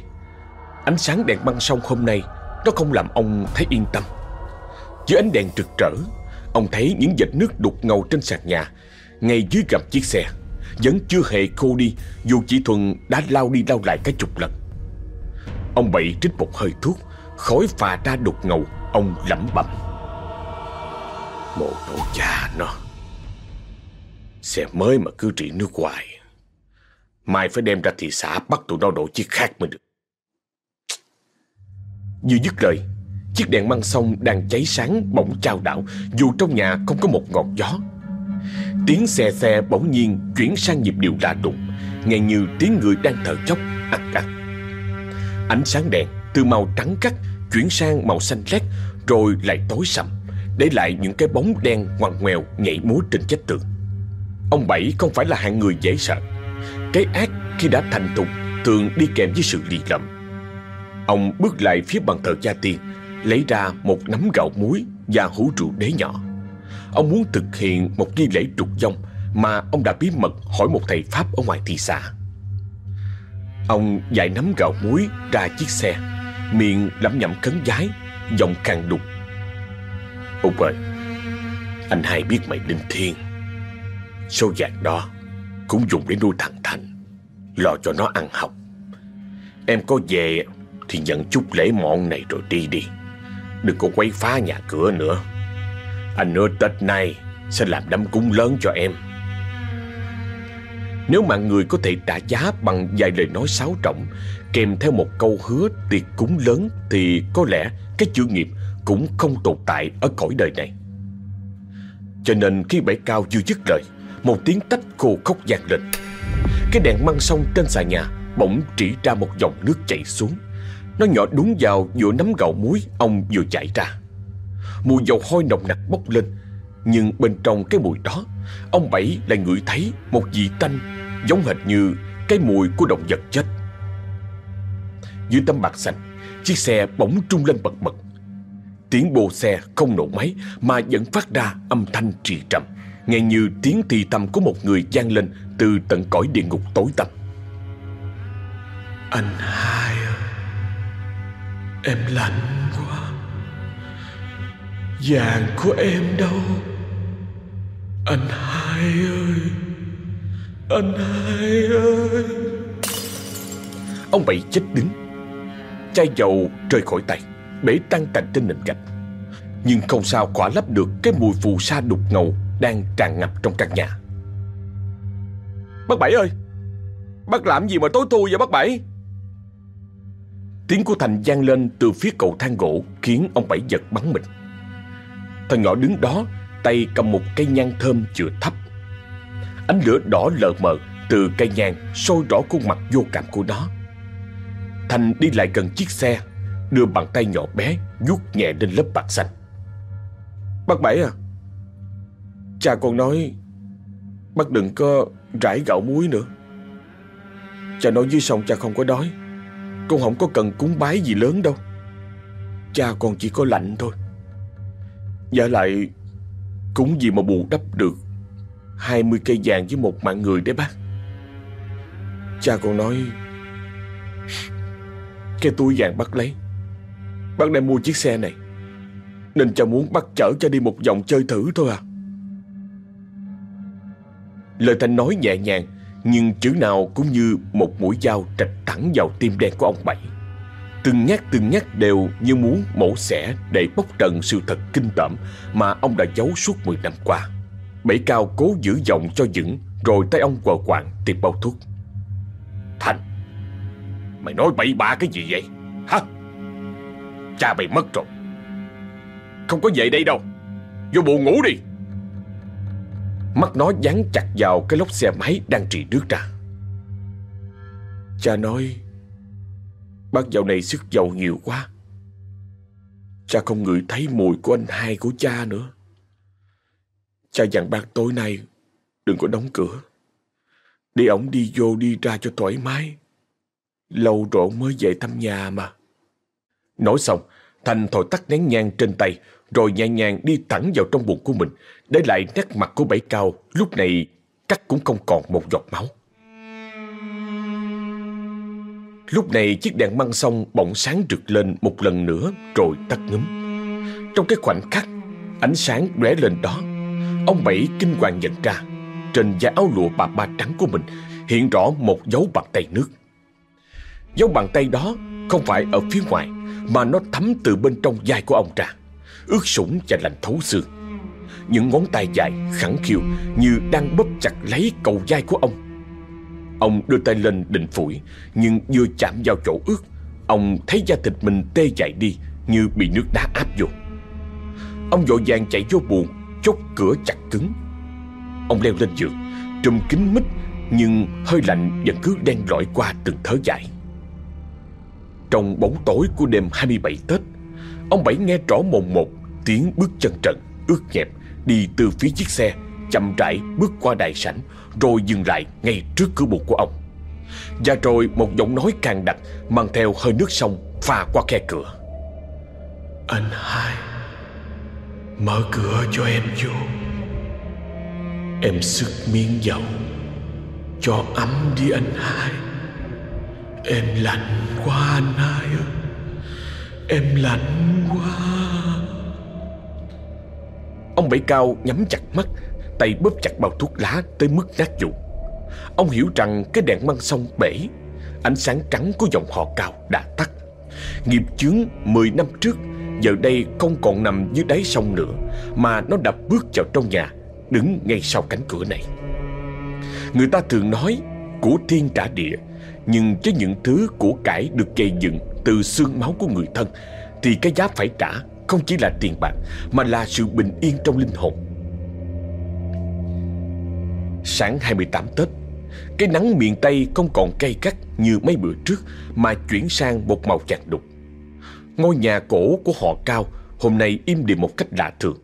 S1: Ánh sáng đèn băng sông hôm nay Nó không làm ông thấy yên tâm. Dưới ánh đèn rực rỡ Ông thấy những vệt nước đục ngầu trên sàn nhà. Ngay dưới gầm chiếc xe, Vẫn chưa hề khô đi, Dù chị Thuần đã lao đi lao lại cả chục lần. Ông Bảy trích một hơi thuốc, Khói phà ra đục ngầu, Ông lẩm bẩm. Mồ tổ cha nó. Xe mới mà cứ trị nước hoài. Mai phải đem ra thị xã bắt tụi nó đổ chiếc khác mới được. Vừa dứt lời Chiếc đèn măng sông đang cháy sáng bỗng trao đảo, Dù trong nhà không có một ngọn gió. Tiếng xe xe bỗng nhiên chuyển sang nhịp điệu lạ đùng Nghe như tiếng người đang thở chốc ắt ắt. Ánh sáng đèn từ màu trắng cắt Chuyển sang màu xanh lét, Rồi lại tối sầm, Để lại những cái bóng đen ngoằn ngoèo nhảy múa trên chết tường. Ông Bảy không phải là hạng người dễ sợ. Cái ác khi đã thành thục, Thường đi kèm với sự lì lầm. Ông bước lại phía bàn thờ gia tiên Lấy ra một nắm gạo muối Và hũ rượu đế nhỏ. Ông muốn thực hiện một nghi lễ trục dông Mà ông đã bí mật hỏi một thầy Pháp ở ngoài thị xã Ông dạy nắm gạo muối ra chiếc xe, Miệng lẩm nhẩm khấn giái, Giọng khàn đục. Ông ơi Anh hai biết mày linh thiêng. Số vàng đó Cũng dùng để nuôi thằng Thành, Lo cho nó ăn học. Em có về Thì nhận chút lễ mọn này rồi đi đi. Đừng có quấy phá nhà cửa nữa. Anh hứa Tết nay Sẽ làm đám cúng lớn cho em. Nếu mà người có thể trả giá Bằng vài lời nói sáo trọng Kèm theo một câu hứa tiệc cúng lớn Thì có lẽ cái chữ nghiệp Cũng không tồn tại ở cõi đời này. Cho nên khi bảy cao vừa dứt lời, một tiếng tách khô khóc vang lên. Cái đèn măng sông trên xà nhà Bỗng chỉ ra một dòng nước chảy xuống. Nó nhỏ đúng vào giữa nắm gạo muối Ông vừa chạy ra. Mùi dầu hôi nồng nặc bốc lên Nhưng bên trong cái mùi đó Ông Bảy lại ngửi thấy một vị tanh Giống hệt như cái mùi của động vật chết. Dưới tấm bạc xanh Chiếc xe bỗng trung lên bật bật. Tiếng bồ xe không nổ máy Mà vẫn phát ra âm thanh trì trầm nghe như tiếng thì tâm của một người gian lên từ tận cõi địa ngục tối tăm.
S2: Anh hai ơi, em lạnh quá. Vàng của em đâu? Anh hai ơi, anh hai ơi.
S1: Ông Bảy chết đứng. Chai dầu rơi khỏi tay, bể tan tành trên nền gạch. Nhưng không sao khỏa lấp được cái mùi phù sa đục ngầu đang tràn ngập trong căn nhà.
S2: Bác Bảy ơi! Bác làm gì mà tối thui vậy bác Bảy?
S1: Tiếng của Thành vang lên từ phía cầu thang gỗ khiến ông Bảy giật bắn mình. Thằng nhỏ đứng đó, tay cầm một cây nhang thơm chưa thấp. Ánh lửa đỏ lờ mờ từ cây nhang sôi rõ khuôn mặt vô cảm của nó. Thành đi lại gần chiếc xe, đưa bàn tay nhỏ bé vuốt nhẹ lên lớp bạc xanh.
S2: Bác Bảy à, Cha con nói Bác đừng có rải gạo muối nữa Cha nói dưới sông cha không có đói con không có cần cúng bái gì lớn đâu. Cha con chỉ có lạnh thôi. Giả lại, Cúng gì mà bù đắp được 20 cây vàng với một mạng người đấy bác? Cha con nói, Cái túi vàng bác lấy. Bác đang mua chiếc xe này. Nên cha muốn bác chở cha đi một vòng chơi thử thôi à.
S1: Lời thanh nói nhẹ nhàng nhưng chữ nào cũng như một mũi dao trạch thẳng vào tim đen của ông Bảy Từng nhát từng nhát đều như muốn mổ xẻ để bóc trần sự thật kinh tởm mà ông đã giấu suốt 10 năm qua. Bảy cao cố giữ giọng cho vững rồi tay ông quờ quạng tìm bao thuốc.
S4: Thành, mày nói bậy bạ cái gì vậy? Hả? Cha mày mất rồi.
S1: Không có về đây đâu Vô buồn ngủ đi Mắt nó dán chặt vào cái lốc xe máy đang trì nước ra.
S2: Cha nói, Bác dạo này sức dầu nhiều quá. Cha không ngửi thấy mùi của anh hai của cha nữa. Cha dặn bác tối nay Đừng có đóng cửa. Để ổng đi vô đi ra cho thoải mái. Lâu rồi mới về thăm nhà mà.
S1: Nói xong, Thành thổi tắt nén nhang trên tay rồi nhẹ nhàng đi thẳng vào trong bụng của mình Để lại nét mặt của bảy cao Lúc này cắt cũng không còn một giọt máu Lúc này chiếc đèn măng sông bỗng sáng rực lên một lần nữa rồi tắt ngấm. Trong cái khoảnh khắc, ánh sáng lóe lên đó, ông Bảy kinh hoàng nhận ra trên da áo lụa bà ba trắng của mình hiện rõ một dấu bàn tay nước. Dấu bàn tay đó không phải ở phía ngoài mà nó thấm từ bên trong vai của ông ra, ướt sũng và lạnh thấu xương. Những ngón tay dài, khẳng khiu như đang bóp chặt lấy cầu vai của ông. Ông đưa tay lên định phủi, Nhưng vừa chạm vào chỗ ướt, Ông thấy da thịt mình tê dại đi, Như bị nước đá áp vô. Ông vội vàng chạy vô buồn Chốt cửa chặt cứng. Ông leo lên giường, Trùm kín mít, Nhưng hơi lạnh vẫn cứ đen lỏi qua từng thớ dài. Trong bóng tối của đêm 27 Tết Ông Bảy nghe rõ mồn một, Tiếng bước chân trận, ướt nhẹp, Đi từ phía chiếc xe, Chậm rãi bước qua đại sảnh, rồi dừng lại ngay trước cửa bụng của ông. Và rồi một giọng nói càng đặc, Mang theo hơi nước sông, pha qua khe cửa.
S2: Anh hai, Mở cửa cho em vô. Em sức miếng dầu, Cho ấm đi anh hai. Em lạnh quá anh hai ơi. Em lạnh quá.
S1: Ông Bảy Cao nhắm chặt mắt, Tay bóp chặt bao thuốc lá tới mức nát dụng Ông hiểu rằng cái đèn măng sông bể, Ánh sáng trắng của dòng họ cao đã tắt. Nghiệp chướng 10 năm trước, Giờ đây không còn nằm dưới đáy sông nữa, Mà nó đã bước vào trong nhà, Đứng ngay sau cánh cửa này. Người ta thường nói, Của thiên trả địa Nhưng với những thứ của cải được gây dựng từ xương máu của người thân, Thì cái giá phải trả Không chỉ là tiền bạc, Mà là sự bình yên trong linh hồn. Sáng 28 Tết, Cái nắng miền Tây không còn cay gắt như mấy bữa trước, Mà chuyển sang một màu vàng đục. Ngôi nhà cổ của họ Cao Hôm nay im đi một cách lạ thường.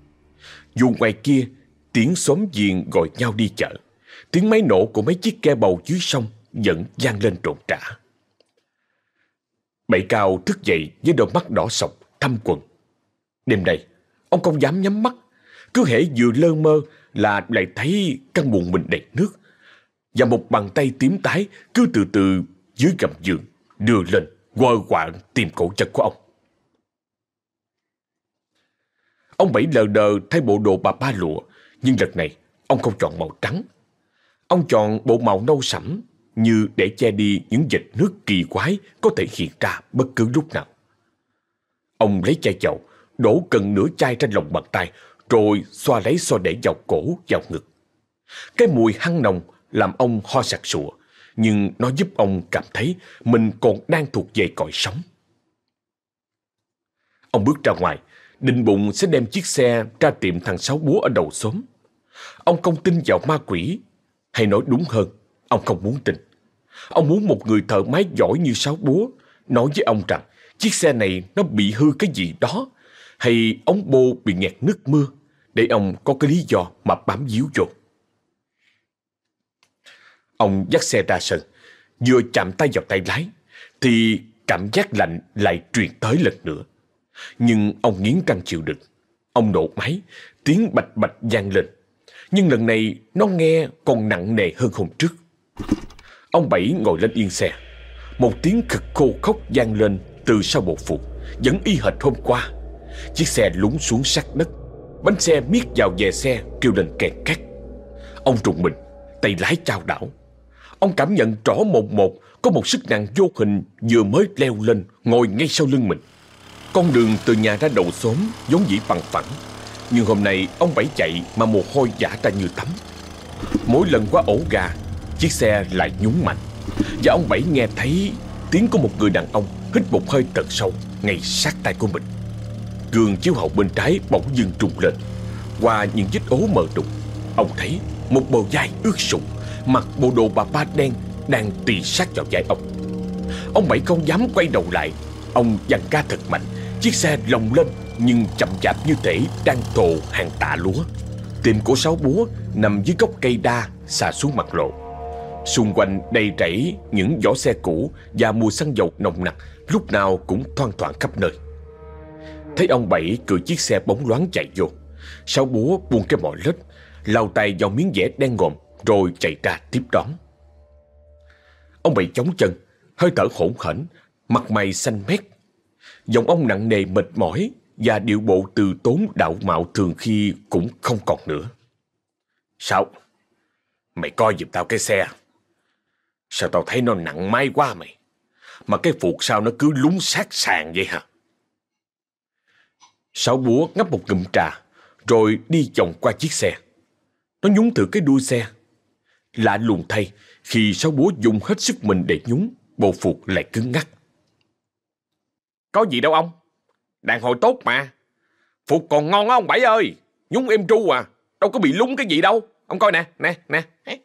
S1: Dù ngoài kia, Tiếng xóm giềng gọi nhau đi chợ, Tiếng máy nổ của mấy chiếc ke bầu dưới sông Vẫn vang lên trộn trả Bảy Cao thức dậy với đôi mắt đỏ sọc thăm quần Đêm nay Ông không dám nhắm mắt Cứ hễ vừa lơ mơ là lại thấy căn buồng mình đầy nước. Và một bàn tay tím tái cứ từ từ dưới gầm giường đưa lên quơ quạng tìm cổ chân của ông. Ông Bảy lờ đờ thay bộ đồ bà ba lụa, nhưng lần này ông không chọn màu trắng. Ông chọn bộ màu nâu sẫm như để che đi những dịch nước kỳ quái có thể hiện ra bất cứ lúc nào. Ông lấy chai chậu, đổ cần nửa chai trên lòng bàn tay rồi xoa lấy xoa để vào cổ, vào ngực. Cái mùi hăng nồng làm ông ho sặc sụa, nhưng nó giúp ông cảm thấy mình còn đang thuộc về cõi sống. Ông bước ra ngoài, định bụng sẽ đem chiếc xe ra tiệm thằng Sáu Búa ở đầu xóm. Ông không tin vào ma quỷ, hay nói đúng hơn, ông không muốn tin. Ông muốn một người thợ máy giỏi như Sáu Búa nói với ông rằng chiếc xe này nó bị hư cái gì đó, hay ống bô bị nghẹt nước mưa, để ông có cái lý do mà bám díu vô. Ông dắt xe ra sân, vừa chạm tay vào tay lái, thì cảm giác lạnh lại truyền tới lần nữa. Nhưng ông nghiến răng chịu đựng. Ông nổ máy, tiếng bạch bạch vang lên. Nhưng lần này nó nghe còn nặng nề hơn hôm trước. Ông Bảy ngồi lên yên xe. Một tiếng cực khô khốc gian lên từ sau bộ phục vẫn y hệt hôm qua. Chiếc xe lún xuống sát đất. Bánh xe miết vào về xe, kêu lên kẹt két Ông trùng mình, Tay lái trao đảo. Ông cảm nhận rõ một một, Có một sức nặng vô hình vừa mới leo lên, Ngồi ngay sau lưng mình. Con đường từ nhà ra đầu xóm Giống dĩ bằng phẳng. Nhưng hôm nay, ông bảy chạy mà mồ hôi giả ra như tắm. Mỗi lần qua ổ gà Chiếc xe lại nhún mạnh. Và ông bảy nghe thấy Tiếng của một người đàn ông Hít một hơi thật sâu Ngay sát tay của mình. Gương chiếu hậu bên trái bỗng dưng trùng lên. Qua những vết ố mờ đục, Ông thấy một bầu dai ướt sũng, Mặc bộ đồ bà ba đen Đang tì sát vào vai ông. Ông Bảy không dám quay đầu lại. Ông dằn ca thật mạnh. Chiếc xe lồng lên Nhưng chậm chạp như thể đang tồ hàng tạ lúa. Tìm của sáu búa Nằm dưới gốc cây đa Xà xuống mặt lộ. Xung quanh đầy rẫy những vỏ xe cũ Và mùi xăng dầu nồng nặc, Lúc nào cũng thoang thoảng khắp nơi. Thấy ông Bảy cử chiếc xe bóng loáng chạy vô. Sáu búa buông cái mỏ lết lau tay vào miếng vẽ đen ngòm, Rồi chạy ra tiếp đón. Ông Bảy chống chân, Hơi thở hỗn hển, Mặt mày xanh mét. Giọng ông nặng nề mệt mỏi Và điệu bộ từ tốn đạo mạo thường khi cũng không còn nữa. Sao? Mày coi giùm tao cái xe à? Sao tao thấy nó nặng may quá mày? Mà cái phuộc sao nó cứ lúng sát sàn vậy hả? Sáu búa ngắp một ngụm trà, Rồi đi vòng qua chiếc xe. Nó nhúng thử cái đuôi xe. Lạ lùng thay, Khi sáu búa dùng hết sức mình để nhúng Bộ phục lại cứng ngắc. Có gì đâu ông? Đàn hồi tốt mà. Phục còn ngon á ông Bảy ơi. Nhúng êm tru à. Đâu có bị lúng cái gì đâu. Ông coi nè nè nè.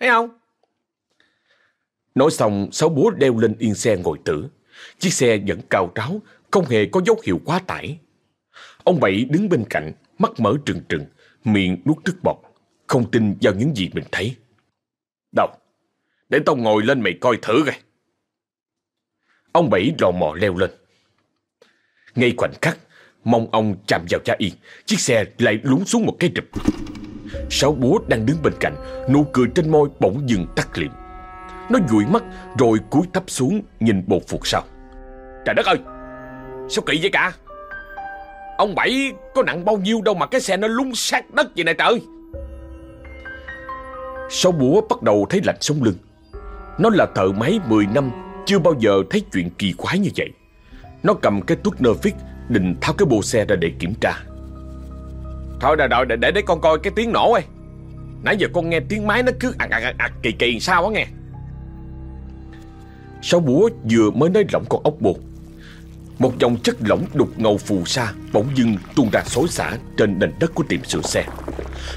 S1: Thấy không? Nói xong, sáu búa đeo lên yên xe ngồi tử. Chiếc xe vẫn cao tráo, Không hề có dấu hiệu quá tải. Ông Bảy đứng bên cạnh, Mắt mở trừng trừng, Miệng nuốt nước bọt, Không tin vào những gì mình thấy. Đâu? Để tao ngồi lên mày coi thử coi. Ông Bảy lò mò leo lên. Ngay khoảnh khắc Mong ông chạm vào cha yên Chiếc xe lại lún xuống một cái rụp. Sáu búa đang đứng bên cạnh, Nụ cười trên môi bỗng dừng tắt liệm. Nó dụi mắt rồi cúi thấp xuống Nhìn bộ phục sau. Trời đất ơi! Sao kỳ vậy cả? Ông Bảy có nặng bao nhiêu đâu mà cái xe nó lún sát đất vậy này trời Sáu búa bắt đầu thấy lạnh sống lưng. Nó là thợ máy 10 năm Chưa bao giờ thấy chuyện kỳ quái như vậy. Nó cầm cái tuốt nơ vít Định tháo cái bộ xe ra để kiểm tra. Thôi đợi đợi để, để con coi cái tiếng nổ ấy Nãy giờ con nghe tiếng máy nó cứ ạc ạc, ạc kỳ kỳ sao á nghe. Sáu búa vừa mới nới lỏng con ốc bột. Một dòng chất lỏng đục ngầu phù sa Bỗng dưng tuôn ra xối xả Trên nền đất của tiệm sửa xe.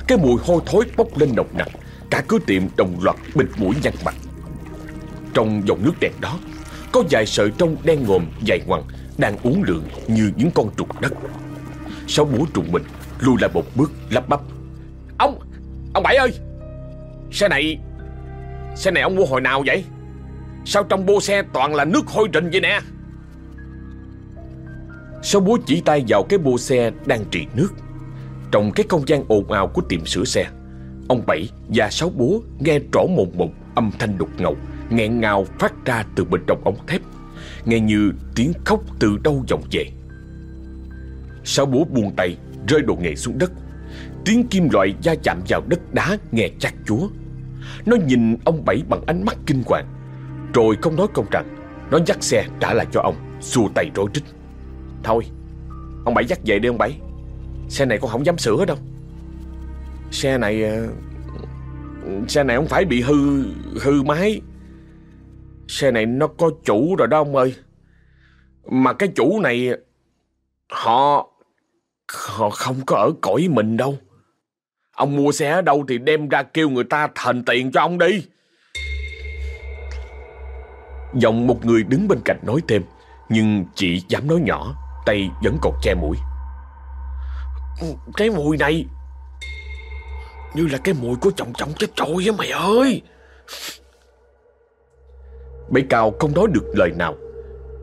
S1: Cái mùi hôi thối bốc lên nồng nặc Cả cửa tiệm đồng loạt bịt mũi nhăn mặt. Trong dòng nước đèn đó Có vài sợi trông đen ngòm dài ngoằng Đang uốn lượn như những con trục đất. Sáu búa trùng mình Lùi lại một bước lắp bắp. Ông, ông Bảy ơi! Xe này Xe này ông mua hồi nào vậy? Sao trong bô xe toàn là nước hôi rình vậy nè? Sáu bố chỉ tay vào cái bô xe đang trì nước? Trong cái không gian ồn ào của tiệm sửa xe, Ông Bảy và Sáu bố nghe rõ mồm một âm thanh đục ngầu, nghẹn ngào phát ra từ bên trong ống thép, Nghe như tiếng khóc từ đâu vọng về. Sáu bố buông tay, Rơi đồ nghề xuống đất. Tiếng kim loại va chạm vào đất đá nghe chát chúa. Nó nhìn ông Bảy bằng ánh mắt kinh hoàng. Rồi không nói công rằng, Nó dắt xe trả lại cho ông, Xua tay rối rít. Thôi, Ông Bảy dắt về đi ông Bảy. Xe này con không dám sửa đâu. Xe này ờ, Xe này không phải bị hư Hư máy. Xe này nó có chủ rồi đó ông ơi. Mà cái chủ này, Họ Họ không có ở cõi mình đâu. Ông mua xe ở đâu thì đem ra kêu người ta thành tiền cho ông đi. Giọng một người đứng bên cạnh nói thêm Nhưng chỉ dám nói nhỏ Tay vẫn còn che mũi. Cái mùi này Như là cái mùi của chồng chồng chết trội á mày ơi. Bảy cao không nói được lời nào.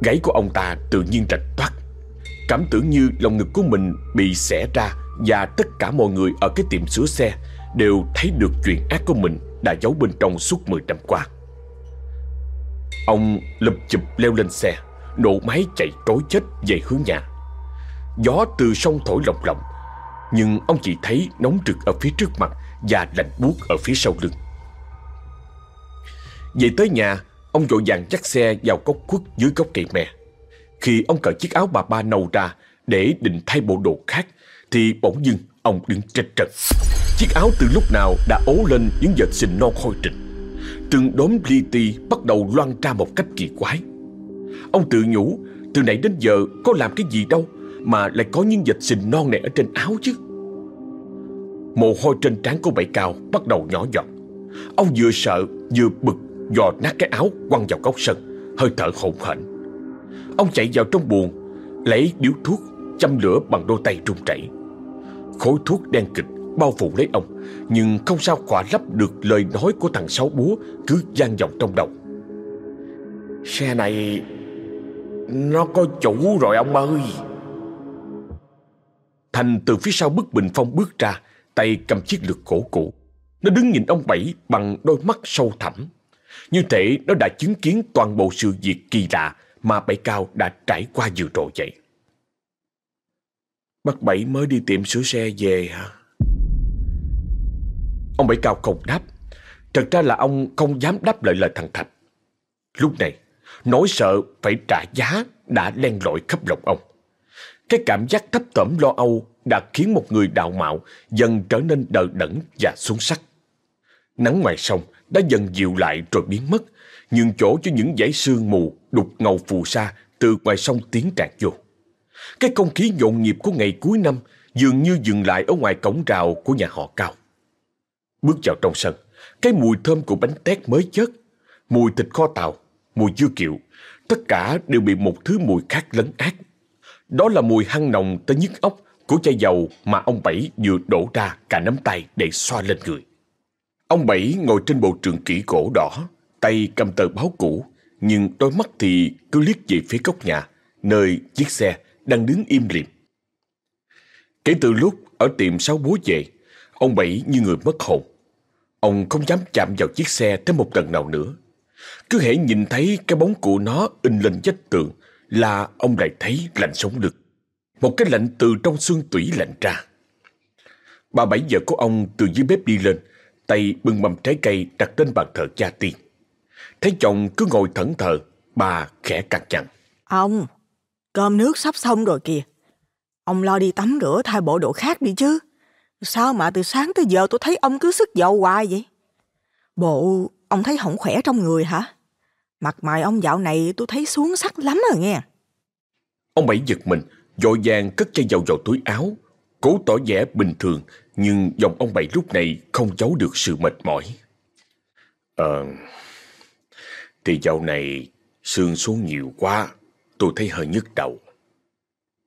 S1: Gáy của ông ta tự nhiên rạch toát. Cảm tưởng như lòng ngực của mình bị xẻ ra Và tất cả mọi người ở cái tiệm sửa xe Đều thấy được chuyện ác của mình Đã giấu bên trong suốt 10 năm qua Ông lập chụp leo lên xe Nổ máy chạy trối chết về hướng nhà Gió từ sông thổi lồng lộng Nhưng ông chỉ thấy nóng rực ở phía trước mặt Và lạnh buốt ở phía sau lưng Về tới nhà Ông vội vàng dắt xe vào cốc khuất dưới gốc cây me khi ông cởi chiếc áo bà ba nâu ra để định thay bộ đồ khác, thì bỗng dưng ông đứng trật trật. Chiếc áo từ lúc nào đã ố lên những vệt sình non khôi trịnh. Từng đốm li ti bắt đầu loan ra một cách kỳ quái. Ông tự nhủ, từ nãy đến giờ có làm cái gì đâu, Mà lại có những dịch sình non này ở trên áo chứ. Mồ hôi trên trán của bảy cao bắt đầu nhỏ giọt. Ông vừa sợ vừa bực dò nát cái áo quăng vào góc sân Hơi thở hổn hển. Ông chạy vào trong buồng Lấy điếu thuốc châm lửa bằng đôi tay run rẩy. Khối thuốc đen kịch bao phủ lấy ông. Nhưng không sao khỏa lấp được lời nói của thằng Sáu Búa Cứ gian vọng trong đầu.
S2: Xe này Nó có chủ rồi ông ơi.
S1: Thành từ phía sau bức bình phong bước ra Tay cầm chiếc lược cổ cũ Nó đứng nhìn ông Bảy bằng đôi mắt sâu thẳm. Như thể nó đã chứng kiến toàn bộ sự việc kỳ lạ Mà Bảy Cao đã trải qua vừa rồi vậy.
S2: Bác Bảy mới đi tiệm sửa xe về hả?
S1: Ông Bảy Cao không đáp Thật ra là ông không dám đáp lại lời thằng Thạch Lúc này Nỗi sợ phải trả giá đã len lỏi khắp lòng ông Cái cảm giác thấp thỏm lo âu đã khiến một người đạo mạo dần trở nên đờ đẫn và xuống sắc. Nắng ngoài sông đã dần dịu lại rồi biến mất, nhường chỗ cho những dãy sương mù đục ngầu phù sa từ ngoài sông tiến tràn vô. Cái không khí nhộn nhịp của ngày cuối năm dường như dừng lại ở ngoài cổng rào của nhà họ Cao. Bước vào trong sân, cái mùi thơm của bánh tét mới chất, mùi thịt kho tàu, mùi dưa kiệu, tất cả đều bị một thứ mùi khác lấn át. Đó là mùi hăng nồng tới nhức óc của chai dầu mà ông Bảy vừa đổ ra cả nắm tay để xoa lên người. Ông Bảy ngồi trên bộ trường kỷ cổ đỏ, tay cầm tờ báo cũ, nhưng đôi mắt thì cứ liếc về phía góc nhà, nơi chiếc xe đang đứng im lìm. Kể từ lúc ở tiệm sáu búa về, ông Bảy như người mất hồn. Ông không dám chạm vào chiếc xe thêm một lần nào nữa. Cứ hễ nhìn thấy cái bóng của nó in lên vách tường là ông lại thấy lạnh sống lực. Một cái lạnh từ trong xương tủy lạnh ra. Bà bảy vợ của ông từ dưới bếp đi lên, tay bưng mâm trái cây đặt trên bàn thờ cha tiên. Thấy chồng cứ ngồi thẫn thờ, bà khẽ cằn nhằn.
S3: Ông, cơm nước sắp xong rồi kìa. Ông lo đi tắm rửa thay bộ đồ khác đi chứ. Sao mà từ sáng tới giờ tôi thấy ông cứ sức dầu hoài vậy? Bộ ông thấy không khỏe trong người hả? Mặt mày ông dạo này tôi thấy xuống sắc lắm rồi nghe.
S1: Ông Bảy giật mình, dội vàng cất chai dầu vào túi áo, cố tỏ vẻ bình thường, nhưng giọng ông Bảy lúc này không giấu được sự mệt mỏi.
S2: Ờ, thì dạo này sương xuống nhiều quá, tôi thấy hơi nhức đầu.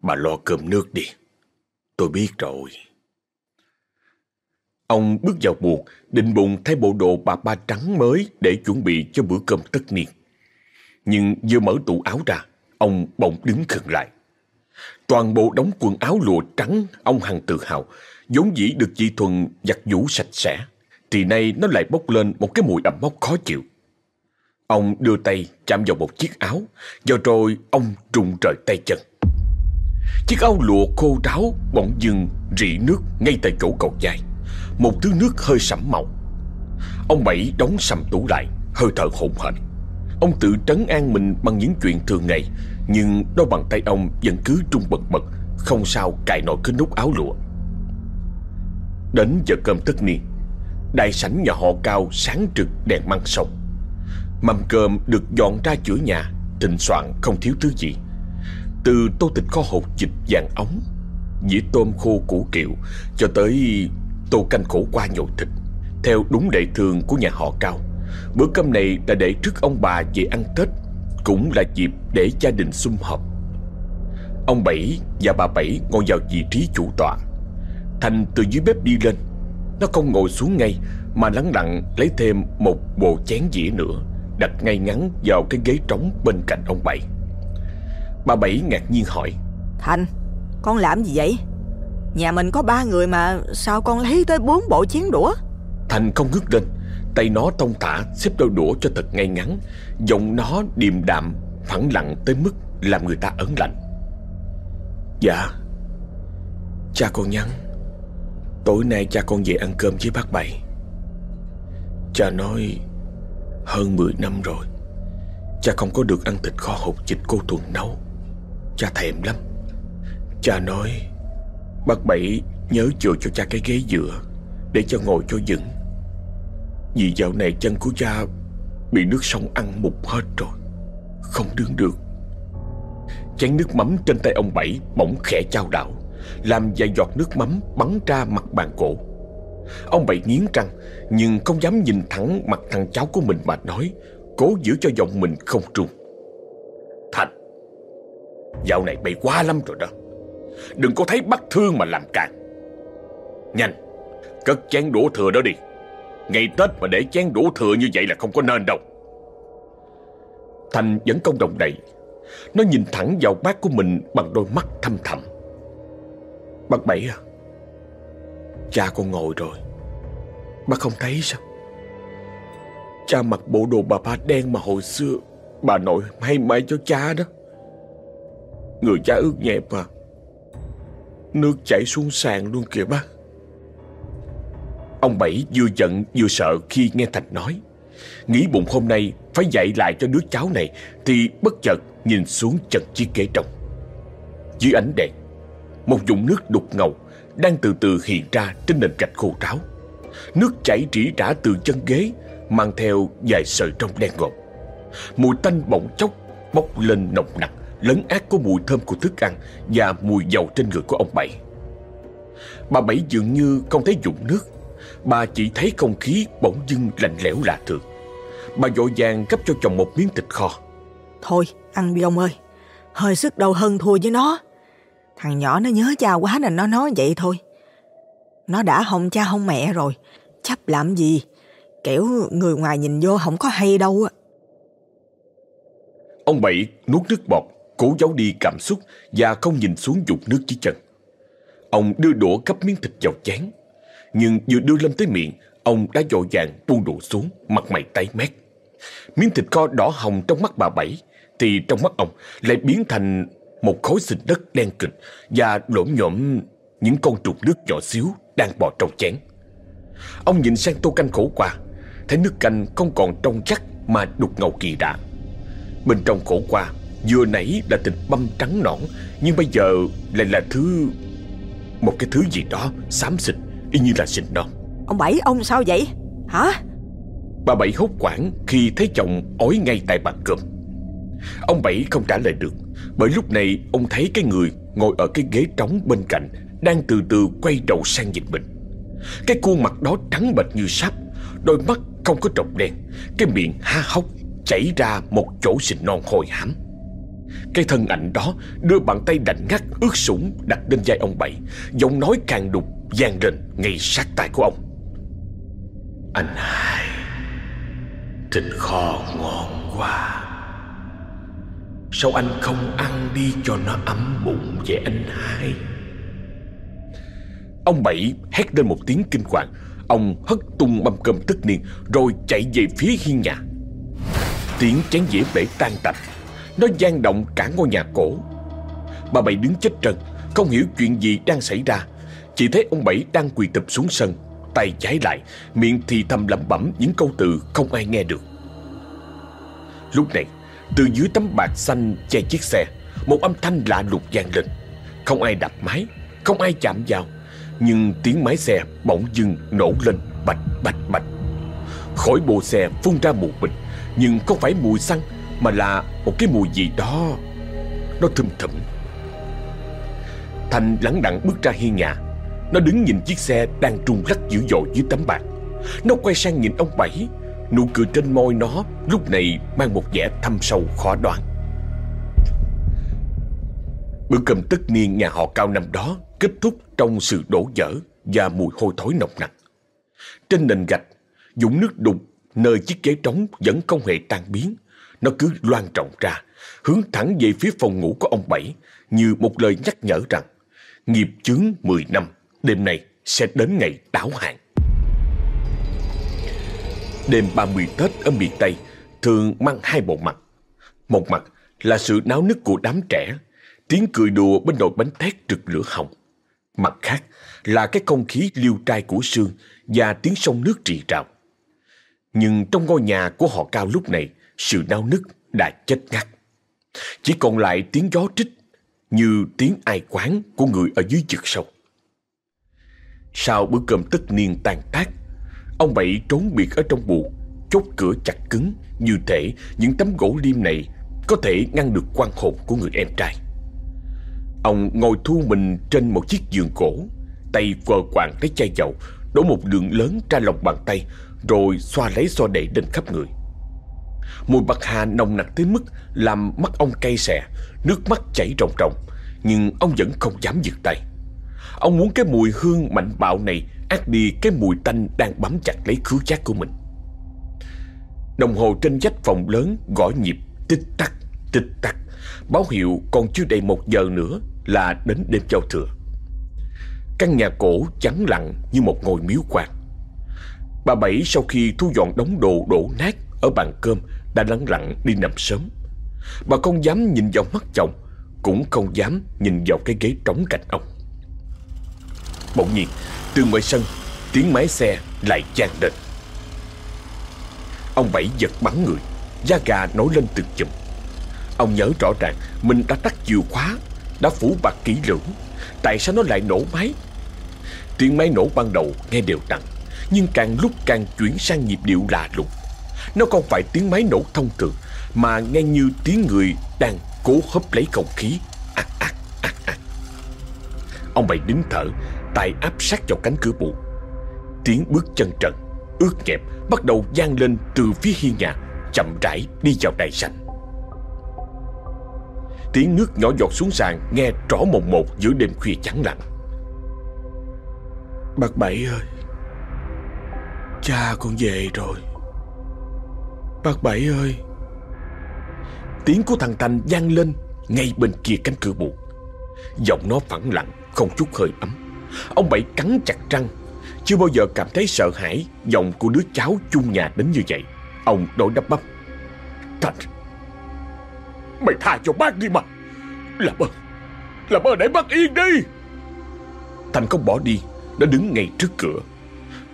S2: Bà lo cơm nước đi, tôi biết rồi.
S1: Ông bước vào buồng, định bụng thay bộ đồ bà ba trắng mới để chuẩn bị cho bữa cơm tất niên. Nhưng vừa mở tủ áo ra, ông bỗng đứng khựng lại. Toàn bộ đống quần áo lụa trắng ông Hằng tự hào, vốn dĩ được chị Thuần giặt vũ sạch sẽ, thì nay nó lại bốc lên một cái mùi ẩm mốc khó chịu. Ông đưa tay chạm vào một chiếc áo, do rồi ông trùng trời tay chân. Chiếc áo lụa khô ráo bỗng dưng rỉ nước ngay tại chỗ cầu dài. Một thứ nước hơi sẫm màu. Ông Bảy đóng sầm tủ lại, hơi thở hổn hển. Ông tự trấn an mình bằng những chuyện thường ngày, nhưng đôi bàn tay ông vẫn cứ trung bật bật, không sao cài nổi cái nút áo lụa. Đến giờ cơm tất niên, đại sảnh nhà họ cao sáng trực đèn măng sông. Mâm cơm được dọn ra giữa nhà, thịnh soạn không thiếu thứ gì. Từ tô thịt kho hột vịt vàng ống, dĩa tôm khô củ kiệu, cho tới tô canh khổ qua nhồi thịt. Theo đúng lệ thường của nhà họ cao, bữa cơm này là để trước ông bà về ăn Tết, cũng là dịp để gia đình sum họp. Ông Bảy và bà Bảy ngồi vào vị trí chủ tọa. Thành từ dưới bếp đi lên. Nó không ngồi xuống ngay mà lắng lặng lấy thêm một bộ chén dĩa nữa đặt ngay ngắn vào cái ghế trống bên cạnh ông Bảy. Bà Bảy ngạc nhiên hỏi
S3: Thành, con làm gì vậy? Nhà mình có ba người mà, sao con lấy tới bốn bộ chén đũa?
S1: Thành không ngước lên, Tay nó thông thả, xếp đôi đũa cho thật ngay ngắn. Giọng nó điềm đạm, Phẳng lặng tới mức làm người ta ấn lạnh.
S2: Dạ Cha con nhắn. Tối nay cha con về ăn cơm với bác Bảy. Cha nói Hơn 10 năm rồi, Cha không có được ăn thịt kho hột vịt cô Thuần nấu. Cha thèm lắm. Cha nói Bác Bảy nhớ chừa cho cha cái ghế dựa Để cho ngồi cho vững. Vì dạo này chân của cha Bị nước sông ăn mục hết rồi, Không đứng được.
S1: Chén nước mắm trên tay ông Bảy bỗng khẽ trao đảo, Làm vài giọt nước mắm bắn ra mặt bàn cổ. Ông Bảy nghiến răng, Nhưng không dám nhìn thẳng mặt thằng cháu của mình mà nói, Cố giữ cho giọng mình không trung. Thành Dạo này bậy quá lắm rồi đó. Đừng có thấy bắt thương mà làm càng Nhanh, Cất chén đũa thừa đó đi. Ngày Tết mà để chén đũa thừa như vậy là không có nên đâu. Thành vẫn công đồng đầy Nó nhìn thẳng vào bác của mình bằng đôi mắt thâm thẳm. Bác Bảy à Cha con ngồi rồi. Bác không thấy sao? Cha mặc bộ đồ bà ba đen mà hồi xưa Bà nội hay may cho cha đó. Người cha ướt nhẹp à. Nước chảy xuống sàn luôn kìa bác. Ông Bảy vừa giận vừa sợ khi nghe Thành nói, Nghĩ bụng hôm nay phải dạy lại cho đứa cháu này Thì bất chợt nhìn xuống chân chiếc ghế trong Dưới ánh đèn, Một dũng nước đục ngầu Đang từ từ hiện ra trên nền gạch khô ráo. Nước chảy rỉ rả từ chân ghế, Mang theo vài sợi trong đen ngộm Mùi tanh bỗng chốc Bốc lên nồng nặc. Lấn át của mùi thơm của thức ăn Và mùi dầu trên người của ông Bảy. Bà Bảy dường như không thấy dụng nước. Bà chỉ thấy không khí bỗng dưng lạnh lẽo lạ thường. Bà vội vàng gấp cho chồng một miếng thịt kho.
S3: Thôi ăn đi ông ơi. Hơi sức đầu hơn thua với nó. Thằng nhỏ nó nhớ cha quá nên nó nói vậy thôi. Nó đã không cha không mẹ rồi. Chấp làm gì? Kiểu người ngoài nhìn vô không có hay đâu á.
S1: Ông Bảy nuốt nước bọt Cố giấu đi cảm xúc Và không nhìn xuống dục nước dưới chân. Ông đưa đũa gấp miếng thịt vào chén, Nhưng vừa đưa lên tới miệng, Ông đã dội vàng buông đũa xuống, Mặt mày tái mét. Miếng thịt kho đỏ hồng trong mắt bà Bảy Thì trong mắt ông lại biến thành Một khối xịt đất đen kịch Và lổm nhổm những con trục nước nhỏ xíu Đang bò trong chén. Ông nhìn sang tô canh khổ qua, Thấy nước canh không còn trong chắc Mà đục ngầu kỳ lạ Bên trong khổ qua Vừa nãy là thịt băm trắng nõn Nhưng bây giờ lại là thứ Một cái thứ gì đó xám xịt Y như là xịt non
S3: Ông Bảy ông sao vậy? Hả?
S1: Bà Bảy hốt quảng khi thấy chồng ói ngay tại bàn cơm Ông Bảy không trả lời được Bởi lúc này ông thấy cái người ngồi ở cái ghế trống bên cạnh Đang từ từ quay đầu sang nhìn mình. Cái khuôn mặt đó trắng bệch như sáp Đôi mắt không có trọc đen Cái miệng há hốc Chảy ra một chỗ xịn non hồi hám Cái thân ảnh đó Đưa bàn tay đạnh ngắt ướt sũng Đặt lên vai ông Bảy. Giọng nói càng đục vang lên ngay sát tai của ông. Anh hai Thịt kho ngon quá. Sao anh không ăn đi cho nó ấm bụng vậy anh hai? Ông Bảy hét lên một tiếng kinh hoàng. Ông hất tung mâm cơm tất niên Rồi chạy về phía hiên nhà. Tiếng chén dĩa bể tan tành nó gian động cả ngôi nhà cổ. Bà Bảy đứng chết trần Không hiểu chuyện gì đang xảy ra. Chỉ thấy ông Bảy đang quỳ tập xuống sân, Tay trái lại, Miệng thì thầm lẩm bẩm những câu từ không ai nghe được. Lúc này, Từ dưới tấm bạc xanh che chiếc xe, Một âm thanh lạ lùng vang lên. Không ai đạp máy, Không ai chạm vào, Nhưng tiếng máy xe bỗng dưng nổ lên, bạch bạch bạch. Khỏi bộ xe phun ra mù mịt Nhưng không phải mùi xăng mà là một cái mùi gì đó. Nó thum thụm Thành lắng đặng bước ra hiên nhà. Nó đứng nhìn chiếc xe đang trung lắc dữ dội dưới tấm bạc. Nó quay sang nhìn ông Bảy. Nụ cười trên môi nó lúc này mang một vẻ thâm sâu khó đoán. Bữa cơm tất niên nhà họ cao năm đó kết thúc trong sự đổ dở và mùi hôi thối nồng nặc. Trên nền gạch, dũng nước đục nơi chiếc ghế trống vẫn không hề tan biến. Nó cứ loan trọng ra, hướng thẳng về phía phòng ngủ của ông Bảy như một lời nhắc nhở rằng nghiệp chướng 10 năm, đêm nay sẽ đến ngày đáo hạn. Đêm 30 Tết ở miền Tây thường mang hai bộ mặt. Một mặt là sự náo nức của đám trẻ, tiếng cười đùa bên nồi bánh tét rực lửa hồng. Mặt khác là cái không khí liêu trai của sương và tiếng sông nước rì rào. Nhưng trong ngôi nhà của họ cao lúc này, sự đau nức đã chết ngắt. Chỉ còn lại tiếng gió trích như tiếng ai quán của người ở dưới vực sâu. Sau bữa cơm tất niên tàn tác, ông Bảy trốn biệt ở trong buồng, chốt cửa chặt cứng như thể những tấm gỗ liêm này có thể ngăn được quan hồn của người em trai. Ông ngồi thu mình trên một chiếc giường cổ Tay quờ quàng lấy chai dầu Đổ một lượng lớn ra lòng bàn tay Rồi xoa lấy xoa đẩy lên khắp người Mùi bạc hà nồng nặc tới mức Làm mắt ông cay xè Nước mắt chảy ròng ròng Nhưng ông vẫn không dám giật tay Ông muốn cái mùi hương mạnh bạo này át đi cái mùi tanh đang bám chặt lấy khứu giác của mình. Đồng hồ trên vách phòng lớn gõ nhịp tích tắc, tích tắc. Báo hiệu còn chưa đầy một giờ nữa là đến đêm giao thừa. Căn nhà cổ trắng lặng như một ngôi miếu quan. Bà Bảy sau khi thu dọn đống đồ đổ nát ở bàn cơm đã lắng lặng đi nằm sớm. Bà không dám nhìn vào mắt chồng, cũng không dám nhìn vào cái ghế trống cạnh ông. Bỗng nhiên, từ ngoài sân, tiếng máy xe lại chan lên. Ông Bảy giật bắn người, da gà nổi lên từng chùm. Ông nhớ rõ ràng mình đã tắt chìa khóa, đã phủ bạc kỹ lưỡng. Tại sao nó lại nổ máy? Tiếng máy nổ ban đầu nghe đều đặn, nhưng càng lúc càng chuyển sang nhịp điệu lạ lùng. Nó không phải tiếng máy nổ thông thường, mà nghe như tiếng người đang cố hấp lấy không khí. à, à, à, à. Ông Bảy nín thở, tay áp sát vào cánh cửa buồn. Tiếng bước chân trần, ướt nhẹp bắt đầu gian lên từ phía hiên nhà, chậm rãi đi vào đại sảnh. Tiếng nước nhỏ giọt xuống sàn nghe rõ mồm một giữa đêm khuya trắng lặng.
S2: Bác Bảy ơi, cha con về rồi. Bác Bảy ơi.
S1: Tiếng của thằng Thành vang lên ngay bên kia cánh cửa buồn. Giọng nó phẳng lặng, không chút hơi ấm. Ông Bảy cắn chặt răng Chưa bao giờ cảm thấy sợ hãi Giọng của đứa cháu chung nhà đến như vậy Ông đổi đắp bắp
S2: Thành Mày tha cho bác đi mà Làm ơn Làm ơn để bác yên đi
S1: Thành không bỏ đi đã đứng ngay trước cửa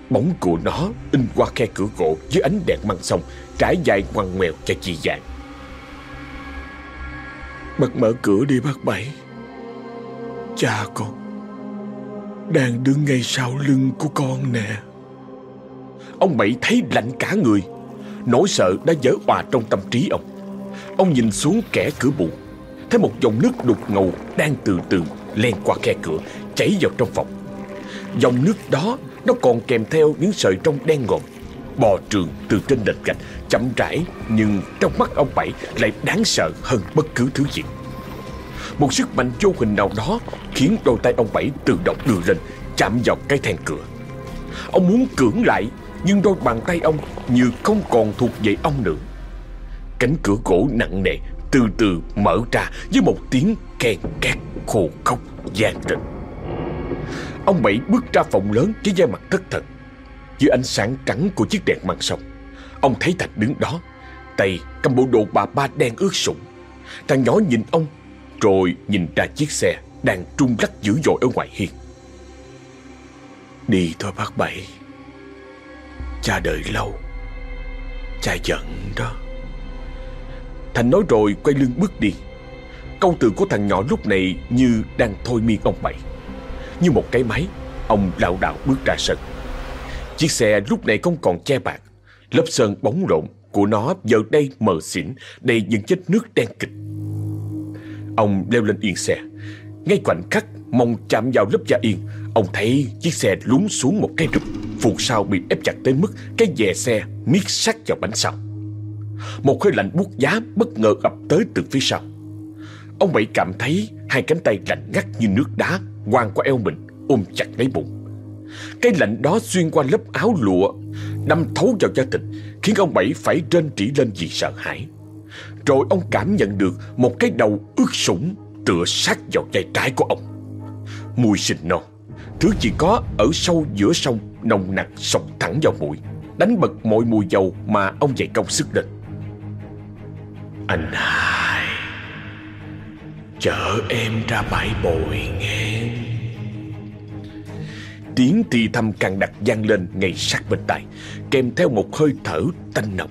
S1: Bóng của nó in qua khe cửa gỗ Dưới ánh đèn măng sông, Trải dài ngoằn ngoèo cho dị dạng
S2: Bác mở cửa đi bác Bảy. Cha con đang đứng ngay sau lưng của con nè.
S1: Ông Bảy thấy lạnh cả người, Nỗi sợ đã dở hòa trong tâm trí ông. Ông nhìn xuống kẻ cửa buồn Thấy một dòng nước đục ngầu Đang từ từ len qua khe cửa, Chảy vào trong phòng. Dòng nước đó nó còn kèm theo những sợi trong đen ngòm Bò trường từ trên nền gạch Chậm rãi nhưng trong mắt ông Bảy Lại đáng sợ hơn bất cứ thứ gì một sức mạnh vô hình nào đó khiến đôi tay ông Bảy tự động đưa lên, chạm vào cái then cửa. Ông muốn cưỡng lại, nhưng đôi bàn tay ông như không còn thuộc về ông nữa. Cánh cửa gỗ nặng nề từ từ mở ra với một tiếng kèn két khô khóc gian lên. Ông Bảy bước ra phòng lớn với da mặt thất thần. Dưới ánh sáng trắng của chiếc đèn màn sông, ông thấy Thạch đứng đó, tay cầm bộ đồ bà ba đen ướt sũng. Thằng nhỏ nhìn ông rồi nhìn ra chiếc xe đang trung lắc dữ dội ở ngoài hiên.
S2: Đi thôi bác Bảy. Cha đợi lâu. Cha giận đó.
S1: Thành nói rồi quay lưng bước đi. Câu từ của thằng nhỏ lúc này như đang thôi miên ông Bảy. Như một cái máy, ông lảo đảo bước ra sân. Chiếc xe lúc này không còn che bạc. Lớp sơn bóng lộn của nó giờ đây mờ xỉn, đầy những vết nước đen kịch. Ông leo lên yên xe Ngay khoảnh khắc mong chạm vào lớp da yên Ông thấy chiếc xe lún xuống một cái rụp Phụ sau bị ép chặt tới mức Cái dè xe miết sát vào bánh sau Một hơi lạnh buốt giá bất ngờ ập tới từ phía sau Ông Bảy cảm thấy hai cánh tay lạnh ngắt như nước đá Quàng qua eo mình ôm chặt lấy bụng Cái lạnh đó xuyên qua lớp áo lụa Đâm thấu vào da thịt Khiến ông Bảy phải rên rỉ lên vì sợ hãi rồi ông cảm nhận được một cái đầu ướt sũng tựa sát vào vai trái của ông. Mùi sinh non, thứ chỉ có ở sâu giữa sông nồng nặc sọc thẳng vào mũi, đánh bật mọi mùi dầu mà ông dạy công sức lên.
S2: Anh hai, chở em ra bãi bồi nghe.
S1: Tiếng thì thầm càng đặc gian lên ngay sát bên tai, kèm theo một hơi thở tanh nồng.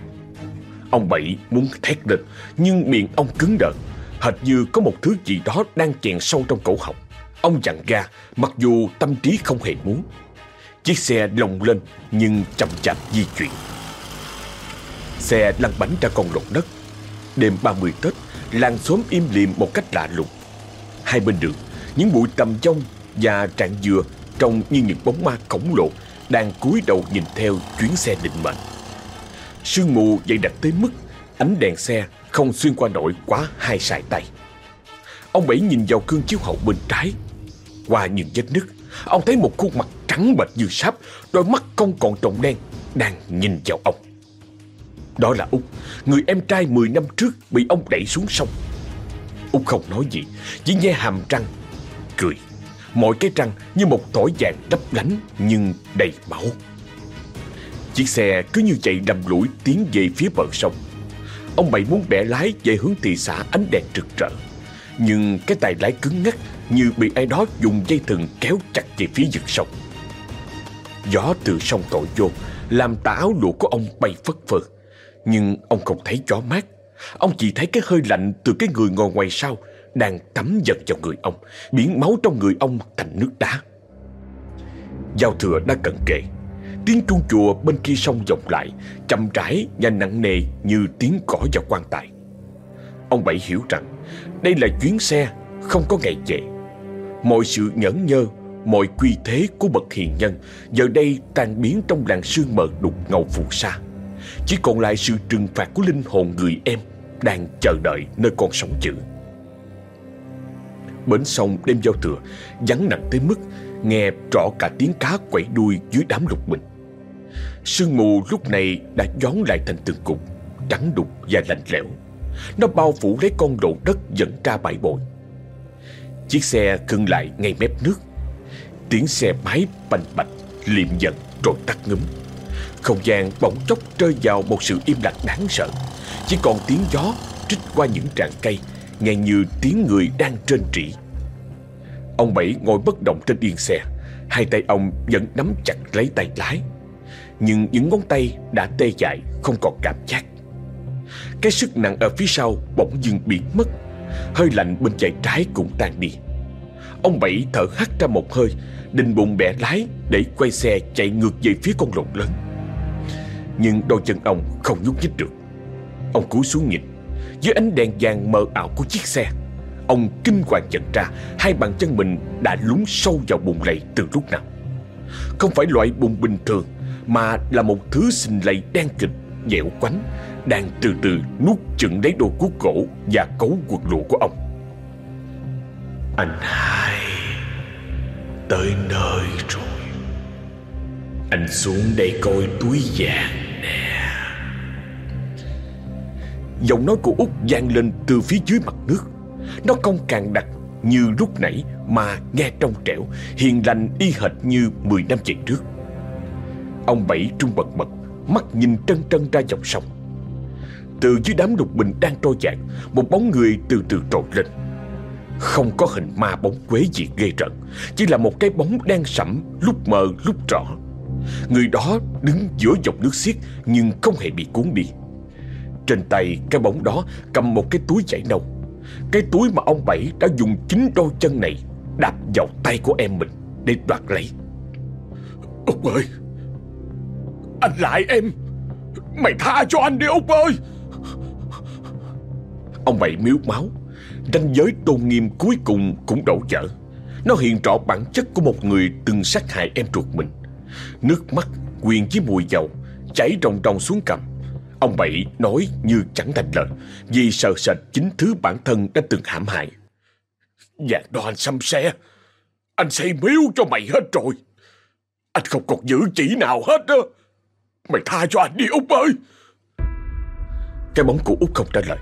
S1: Ông Bảy muốn thét lên Nhưng miệng ông cứng đờ Hệt như có một thứ gì đó đang chèn sâu trong cổ họng. Ông dặn ga Mặc dù tâm trí không hề muốn. Chiếc xe lồng lên Nhưng chậm chạp di chuyển. Xe lăn bánh ra con lộn đất. Đêm 30 Tết Làng xóm im lìm một cách lạ lùng. Hai bên đường Những bụi tầm dông và trạng dừa trông như những bóng ma khổng lồ đang cúi đầu nhìn theo chuyến xe định mệnh. Sương mù dày đặc tới mức ánh đèn xe không xuyên qua nổi quá hai sải tay. Ông Bảy nhìn vào gương chiếu hậu bên trái. Qua những vết nứt, ông thấy một khuôn mặt trắng bệch như sáp, đôi mắt không còn trồng đen, đang nhìn vào ông. Đó là Út, người em trai 10 năm trước bị ông đẩy xuống sông. Út không nói gì, chỉ nghe hàm răng, cười. Mọi cái răng như một thỏi vàng lấp lánh nhưng đầy máu. Chiếc xe cứ như chạy đầm lũi tiến về phía bờ sông. Ông Bảy muốn bẻ lái về hướng thị xã ánh đèn rực rỡ. Nhưng cái tay lái cứng ngắc như bị ai đó dùng dây thừng kéo chặt về phía vực sông. Gió từ sông thổi vô, làm tà áo lụa của ông bay phất phơ. Nhưng ông không thấy gió mát. Ông chỉ thấy cái hơi lạnh từ cái người ngồi ngoài sau đang cắm dần vào người ông, biến máu trong người ông thành nước đá. Giao thừa đã cận kề. Tiếng chuông chùa bên kia sông vọng lại, chậm rãi và nặng nề như tiếng cỏ vào quan tài. Ông Bảy hiểu rằng đây là chuyến xe không có ngày về. Mọi sự nhẫn nhơ, mọi quy thế của bậc hiền nhân giờ đây tan biến trong làn sương mờ đục ngầu phù sa. Chỉ còn lại sự trừng phạt của linh hồn người em đang chờ đợi nơi con sống chữ. Bến sông đêm giao thừa vắng nặng tới mức nghe rõ cả tiếng cá quẩy đuôi dưới đám lục bình. Sương mù lúc này đã gión lại thành từng cục, trắng đục và lạnh lẽo. Nó bao phủ lấy con lộ đất dẫn ra bãi bồi. Chiếc xe cưng lại ngay mép nước. Tiếng xe máy bành bạch, liệm dần rồi tắt ngấm. Không gian bỗng chốc rơi vào một sự im lặng đáng sợ. Chỉ còn tiếng gió trích qua những tràng cây, nghe như tiếng người đang trên trĩ. Ông Bảy ngồi bất động trên yên xe, hai tay ông vẫn nắm chặt lấy tay lái. Nhưng những ngón tay đã tê dại, không còn cảm giác. Cái sức nặng ở phía sau bỗng dưng biến mất Hơi lạnh bên chạy trái cũng tan đi Ông Bảy thở hắt ra một hơi Định bụng bẻ lái Để quay xe chạy ngược về phía con lộn lớn Nhưng đôi chân ông không nhúc nhích được Ông cúi xuống nhìn dưới ánh đèn vàng mờ ảo của chiếc xe Ông kinh hoàng nhận ra Hai bàn chân mình đã lún sâu vào bùn lầy từ lúc nào Không phải loại bùn bình thường Mà là một thứ sinh lầy đen kịch Dẻo quánh đang từ từ nuốt chửng lấy đôi cuốc gỗ và cấu quần lụa của ông. Anh hai, tới nơi rồi. Anh xuống đây coi túi vàng nè. Giọng nói của Út vang lên từ phía dưới mặt nước. Nó không càng đặc như lúc nãy mà nghe trong trẻo, hiền lành y hệt như 10 năm về trước. Ông Bảy trung bật mật, mắt nhìn trân trân ra dòng sông. Từ dưới đám lục bình đang trôi dạt Một bóng người từ từ trồi lên Không có hình ma bóng quế gì ghê rợn Chỉ là một cái bóng đen sẫm Lúc mờ lúc rõ Người đó đứng giữa dòng nước xiết Nhưng không hề bị cuốn đi trên tay cái bóng đó cầm một cái túi vải nâu. Cái túi mà ông Bảy đã dùng chính đôi chân này Đạp vào tay của em mình Để đoạt lấy.
S2: Út ơi! Anh lại em! Mày tha cho anh đi Út ơi!
S1: Ông Bảy miếu máu Ranh giới tôn nghiêm cuối cùng cũng đổ vỡ. Nó hiện rõ bản chất của một người từng sát hại em ruột mình. Nước mắt quyền với mùi dầu Chảy ròng ròng xuống cầm Ông Bảy nói như chẳng thành lời Vì sợ sệt chính thứ bản thân đã từng hãm hại
S2: Vàng đó anh xăm xe Anh xây miếu cho mày hết rồi Anh không còn giữ chỉ nào hết đó Mày tha cho anh đi Út ơi
S1: Cái bóng của Út không trả lời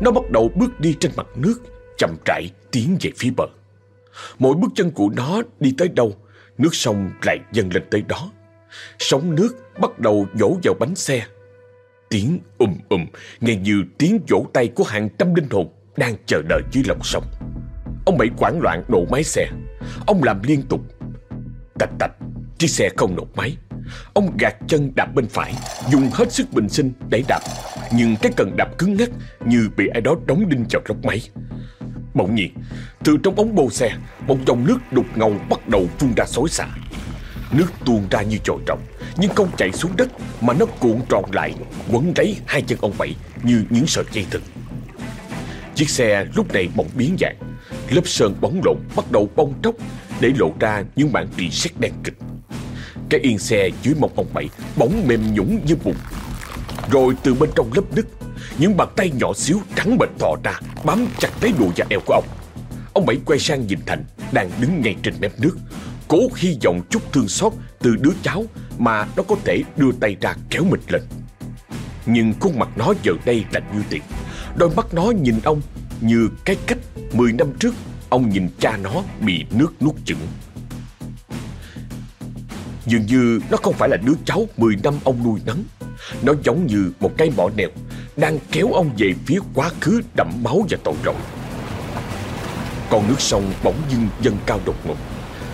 S1: nó bắt đầu bước đi trên mặt nước, chậm rãi tiến về phía bờ. Mỗi bước chân của nó đi tới đâu, nước sông lại dâng lên tới đó. Sóng nước bắt đầu vỗ vào bánh xe. Tiếng ùm ùm, nghe như tiếng vỗ tay của hàng trăm linh hồn đang chờ đợi dưới lòng sông. Ông Bảy quảng loạn nổ máy xe. Ông làm liên tục. Tạch tạch, chiếc xe không nổ máy. Ông gạt chân đạp bên phải Dùng hết sức bình sinh để đạp Nhưng cái cần đạp cứng ngắc Như bị ai đó đóng đinh vào lốc máy Bỗng nhiên Từ trong ống bô xe Một dòng nước đục ngầu bắt đầu phun ra xối xả Nước tuôn ra như trồi rộng Nhưng không chảy xuống đất Mà nó cuộn tròn lại, Quấn lấy hai chân ông Bảy Như những sợi dây thừng. Chiếc xe lúc này bỗng biến dạng. Lớp sơn bóng lộn bắt đầu bong tróc Để lộ ra những bản rỉ sét đen kịch. Cái yên xe dưới mông ông Bảy Bóng mềm nhũng như bụng Rồi từ bên trong lớp nứt, Những bàn tay nhỏ xíu trắng bệch thò ra, Bám chặt lấy đùi và eo của ông. Ông Bảy quay sang nhìn Thành Đang đứng ngay trên mép nước Cố hy vọng chút thương xót từ đứa cháu Mà nó có thể đưa tay ra kéo mình lên. Nhưng khuôn mặt nó giờ đây lạnh như tiền. Đôi mắt nó nhìn ông Như cái cách 10 năm trước Ông nhìn cha nó bị nước nuốt chửng. Dường như nó không phải là đứa cháu 10 năm ông nuôi nấng. Nó giống như một cái mỏ nèo Đang kéo ông về phía quá khứ đẫm máu và tội lỗi. Con nước sông bỗng dưng dâng cao đột ngột.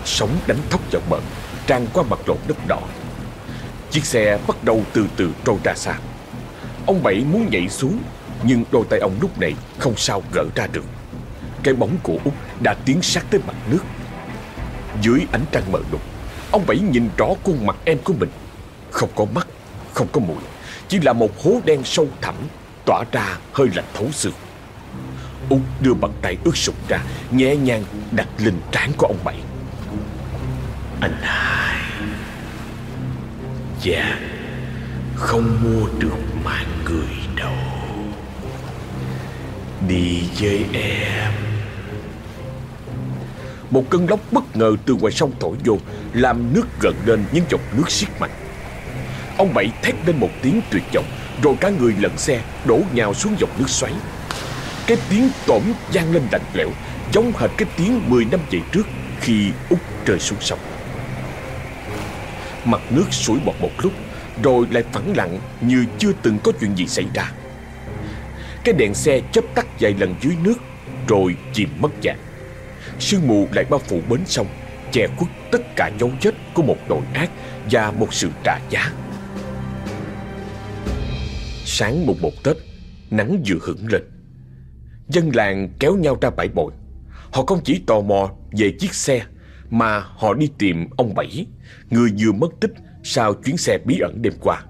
S1: Sóng đánh thốc vào bờ Tràn qua mặt lộ đất đỏ. Chiếc xe bắt đầu từ từ trôi ra xa. Ông Bảy muốn nhảy xuống Nhưng đôi tay ông lúc này không sao gỡ ra được. Cái bóng của Út đã tiến sát tới mặt nước. Dưới ánh trăng mờ đục Ông Bảy nhìn rõ khuôn mặt em của mình. Không có mắt, không có mũi Chỉ là một hố đen sâu thẳm Tỏa ra hơi lạnh thấu xương. Út đưa bàn tay ướt sũng ra Nhẹ nhàng đặt lên trán của ông Bảy. Anh hai. Dạ Không mua được mạng người đâu. Đi với em. Một cơn lốc bất ngờ từ ngoài sông thổi vô, Làm nước gần lên những giọt nước xiết mạnh. Ông Bảy thét lên một tiếng tuyệt vọng, Rồi cả người lẫn xe đổ nhào xuống dòng nước xoáy. Cái tiếng tổm vang lên lạnh lẽo, Giống hệt cái tiếng 10 năm về trước Khi út rơi xuống sông. Mặt nước sủi bọt một lúc, Rồi lại phẳng lặng như chưa từng có chuyện gì xảy ra. Cái đèn xe chớp tắt vài lần dưới nước, Rồi chìm mất dạng Sương mù lại bao phủ bến sông, Che khuất tất cả dấu vết của một tội ác Và một sự trả giá. Sáng mùng một Tết, Nắng vừa hửng lên. Dân làng kéo nhau ra bãi bồi. Họ không chỉ tò mò về chiếc xe mà họ đi tìm ông Bảy. Người vừa mất tích sau chuyến xe bí ẩn đêm qua.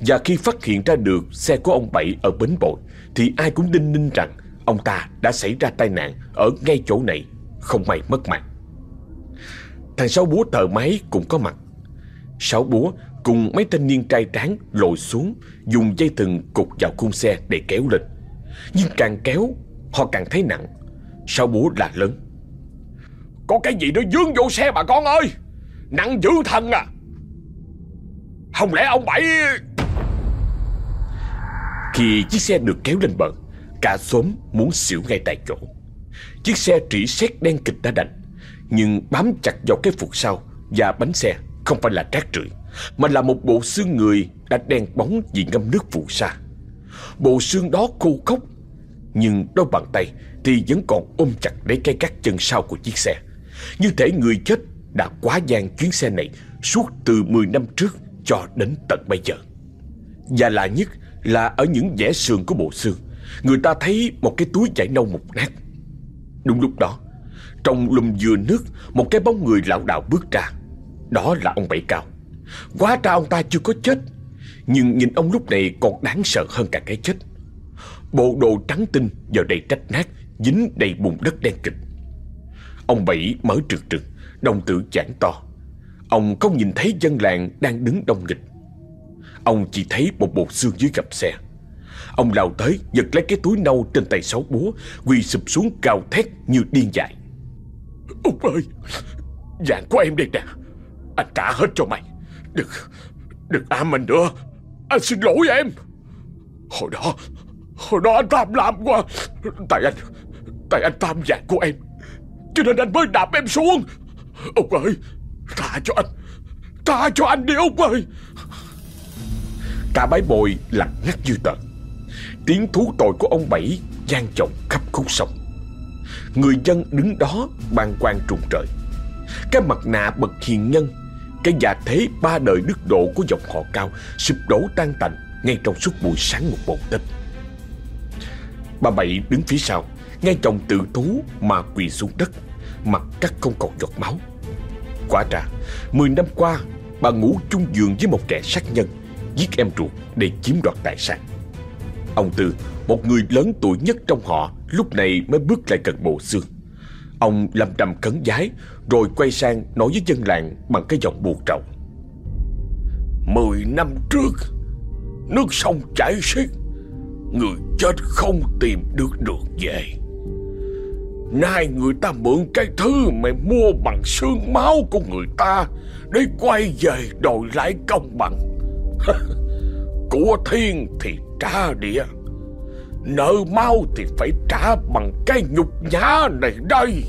S1: Và khi phát hiện ra được xe của ông Bảy ở bến bội, Thì ai cũng đinh ninh rằng Ông ta đã xảy ra tai nạn ở ngay chỗ này, Không may mất mạng. Thằng Sáu Búa tờ máy cũng có mặt. Sáu Búa cùng mấy thanh niên trai tráng lội xuống, Dùng dây thừng cục vào khung xe để kéo lên. Nhưng càng kéo, Họ càng thấy nặng. Sáu Búa là lớn. Có cái gì nó dướng vô xe bà con ơi? Nặng dữ thần à. Không lẽ ông Bảy Khi chiếc xe được kéo lên bờ, Cả xóm muốn xỉu ngay tại chỗ. Chiếc xe trĩ sét đen kịch đã đành Nhưng bám chặt vào cái phục sau Và bánh xe không phải là rác rưỡi Mà là một bộ xương người đã đen bóng vì ngâm nước phù sa. Bộ xương đó khô khốc, Nhưng đôi bàn tay thì vẫn còn ôm chặt lấy cái các chân sau của chiếc xe. Như thể người chết đã quá gian chuyến xe này suốt từ 10 năm trước cho đến tận bây giờ. Và lạ nhất là ở những vẽ sườn của bộ xương, người ta thấy một cái túi chảy nâu mục nát. Đúng lúc đó, trong lùm dừa nước, một cái bóng người lão đạo bước ra. Đó là ông Bảy Cao. Quá ra ông ta chưa có chết, nhưng nhìn ông lúc này còn đáng sợ hơn cả cái chết. Bộ đồ trắng tinh giờ đầy trách nát, dính đầy bùn đất đen kịch. Ông Bảy mở trực trực, đồng tử giãn to. Ông không nhìn thấy dân làng đang đứng đông nghịch. Ông chỉ thấy một bộ xương dưới gầm xe. Ông lao tới giật lấy cái túi nâu trên tay sáu búa, quỳ sụp xuống cao thét như điên dại. ông ơi, vàng của em đây nè, anh trả hết cho mày. Đừng, đừng ám mình nữa, anh xin lỗi em. Hồi đó, hồi đó anh tham lam quá, tại anh, tại anh tham vàng của em, cho nên anh mới đạp em xuống. Ông ơi, Tha cho anh. Tha cho anh đi ông ơi. Cả bãi bồi lặng ngắt như tờ. Tiếng thú tội của ông Bảy gian vọng khắp khúc sông. Người dân đứng đó bàng quan trùng trời. Cái mặt nạ bậc hiền nhân, Cái giả thế ba đời đức độ của dòng họ cao Sụp đổ tan tành Ngay trong suốt buổi sáng một bầu Tết. Bà Bảy đứng phía sau, Nghe chồng tự thú mà quỳ xuống đất. Mặt cắt không còn giọt máu. Quả ra Mười năm qua, Bà ngủ chung giường với một kẻ sát nhân, Giết em ruột để chiếm đoạt tài sản. Ông Tư, Một người lớn tuổi nhất trong họ, Lúc này mới bước lại gần bộ xương. Ông lầm đầm cấn giái, Rồi quay sang nói với dân làng Bằng cái giọng buồn rầu
S2: Mười năm trước, Nước sông chảy xiết, Người chết không tìm được đường về. Nay người ta mượn cái thứ mày mua bằng xương máu của người ta Để quay về đòi lại công bằng. Của thiên thì trả địa, Nợ mau thì phải trả bằng cái nhục nhã này đây.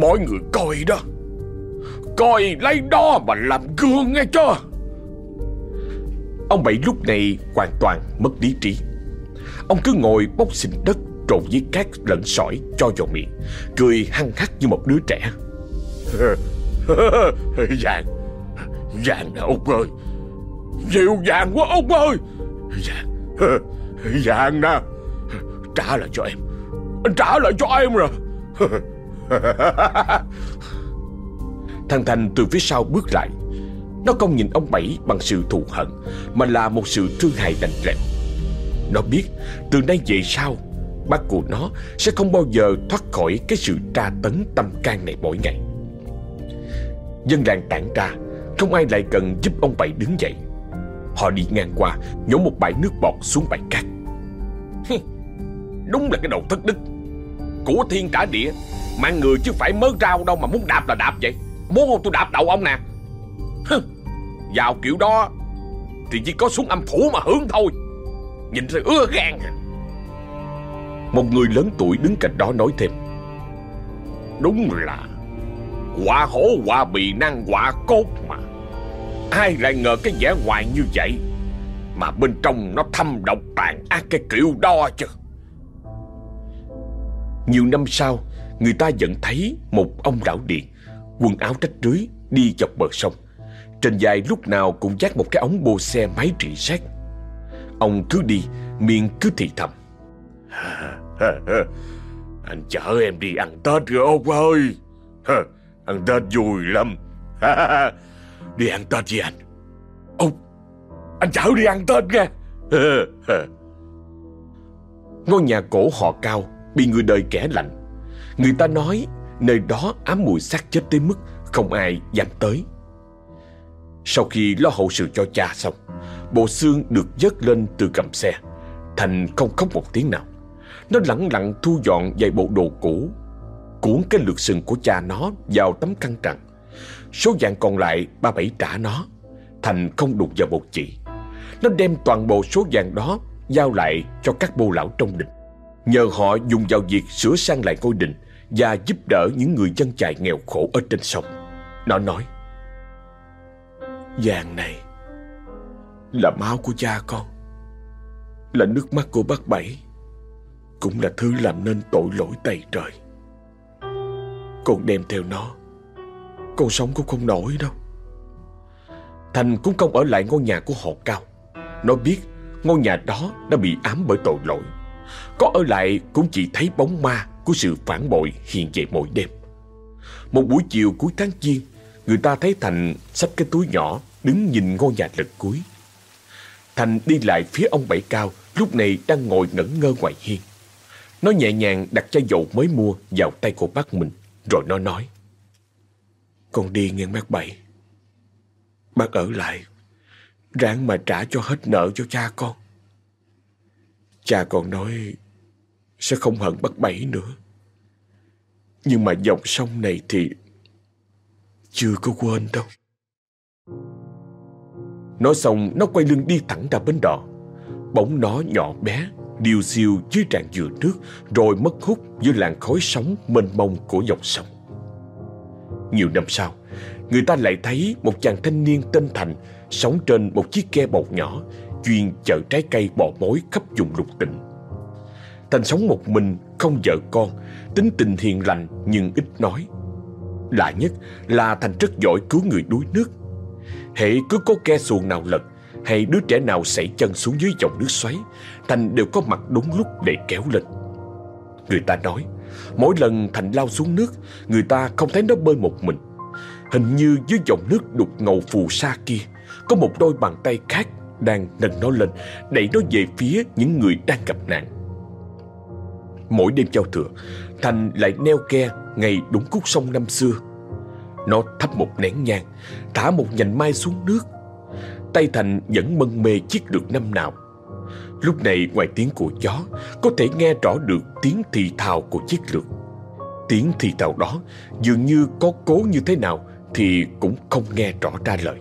S2: Mọi người coi đó, Coi lấy đó mà làm gương nghe chưa?
S1: Ông Bảy lúc này hoàn toàn mất lý trí. Ông cứ ngồi bốc xình đất trộn với cát lẫn sỏi cho vào miệng Cười hăng hắc như một đứa trẻ.
S2: Vàng Vàng nè ông ơi Dịu vàng quá ông ơi. Vàng Vàng nè Trả lại cho em Trả lại cho em rồi.
S1: Thằng Thành từ phía sau bước lại. Nó không nhìn ông Bảy bằng sự thù hận Mà là một sự thương hại đành lẹm Nó biết từ nay về sau Bác của nó sẽ không bao giờ thoát khỏi cái sự tra tấn tâm can này mỗi ngày. Dân làng tản ra, Không ai lại cần giúp ông Bảy đứng dậy. Họ đi ngang qua, Nhổ một bãi nước bọt xuống bãi cát.
S2: Đúng là cái đầu thất đức. Của thiên cả địa Mang người chứ phải mớ rau đâu mà muốn đạp là đạp vậy. Muốn không tôi đạp đầu ông nè. Vào kiểu đó Thì chỉ có xuống âm phủ mà hướng thôi. Nhìn rồi ưa gan à.
S1: Một người lớn tuổi đứng cạnh đó nói thêm.
S2: Đúng là Quả hổ quả bì năng quả cốt mà. Ai lại ngờ cái vẻ ngoài như vậy? Mà bên trong nó thâm độc tàn ác cái kiểu đó chứ.
S1: Nhiều năm sau, Người ta vẫn thấy một ông lão điện Quần áo rách rưới, Đi dọc bờ sông. Trên vai lúc nào cũng dắt một cái ống bô xe máy trị sát Ông cứ đi, Miệng cứ thì thầm.
S2: Anh chở em đi ăn Tết rồi ông ơi. Ăn Tết vui lắm. Đi ăn Tết với anh. Ông, Anh chở đi ăn Tết nghe.
S1: Ngôi nhà cổ họ cao Bị người đời kẻ lạnh. Người ta nói nơi đó ám mùi xác chết tới mức Không ai dám tới. Sau khi lo hậu sự cho cha xong, Bộ xương được dớt lên từ cầm xe, Thành không khóc một tiếng nào. Nó lặng lặng thu dọn vài bộ đồ cũ, Cuốn cái lược sừng của cha nó vào tấm khăn trần Số vàng còn lại, ba bảy trả nó, Thành không đụng vào một chỉ Nó đem toàn bộ số vàng đó Giao lại cho các bô lão trong đình. Nhờ họ dùng vào việc sửa sang lại ngôi đình Và giúp đỡ những người dân chài nghèo khổ ở trên sông. Nó nói,
S2: Vàng này Là máu của cha con, Là nước mắt của bác Bảy. Cũng là thứ làm nên tội lỗi tày trời. Con đem theo nó, Con sống cũng không nổi đâu.
S1: Thành cũng không ở lại ngôi nhà của họ cao. Nó biết ngôi nhà đó đã bị ám bởi tội lỗi. Có ở lại cũng chỉ thấy bóng ma của sự phản bội hiện về mỗi đêm. Một buổi chiều cuối tháng Giêng, Người ta thấy Thành xách cái túi nhỏ Đứng nhìn ngôi nhà lật cuối. Thành đi lại phía ông Bảy Cao, Lúc này đang ngồi ngẩn ngơ ngoài hiên. Nó nhẹ nhàng đặt chai dầu mới mua Vào tay của bác mình, Rồi nó nói,
S2: Con đi nghe bác Bảy Bác ở lại, Ráng mà trả cho hết nợ cho cha con. Cha con nói, Sẽ không hận bác Bảy nữa. Nhưng mà dòng sông này thì Chưa có quên đâu.
S1: Nói xong, nó quay lưng đi thẳng ra bến đò. Bóng nó nhỏ bé Điều siêu dưới trạng dừa nước, Rồi mất hút dưới làn khói sóng mênh mông của dòng sông. Nhiều năm sau, Người ta lại thấy một chàng thanh niên tên Thành Sống trên một chiếc ghe bầu nhỏ, Chuyên chở trái cây bò mối khắp vùng lục tỉnh. Thành sống một mình, Không vợ con, Tính tình hiền lành nhưng ít nói. Lạ nhất là Thành rất giỏi cứu người đuối nước. Hệ cứ có ghe xuồng nào lật hay đứa trẻ nào sảy chân xuống dưới dòng nước xoáy, Thành đều có mặt đúng lúc để kéo lên. Người ta nói, Mỗi lần Thành lao xuống nước, Người ta không thấy nó bơi một mình. Hình như dưới dòng nước đục ngầu phù sa kia, Có một đôi bàn tay khác Đang nâng nó lên, Đẩy nó về phía những người đang gặp nạn. Mỗi đêm giao thừa, Thành lại neo ke ngay đúng khúc sông năm xưa. Nó thắp một nén nhang, Thả một nhành mai xuống nước Tay Thành vẫn mân mê chiếc được năm nào. Lúc này ngoài tiếng của chó Có thể nghe rõ được tiếng thì thào của chiếc lược. Tiếng thì thào đó Dường như có cố như thế nào Thì cũng không nghe rõ ra lời.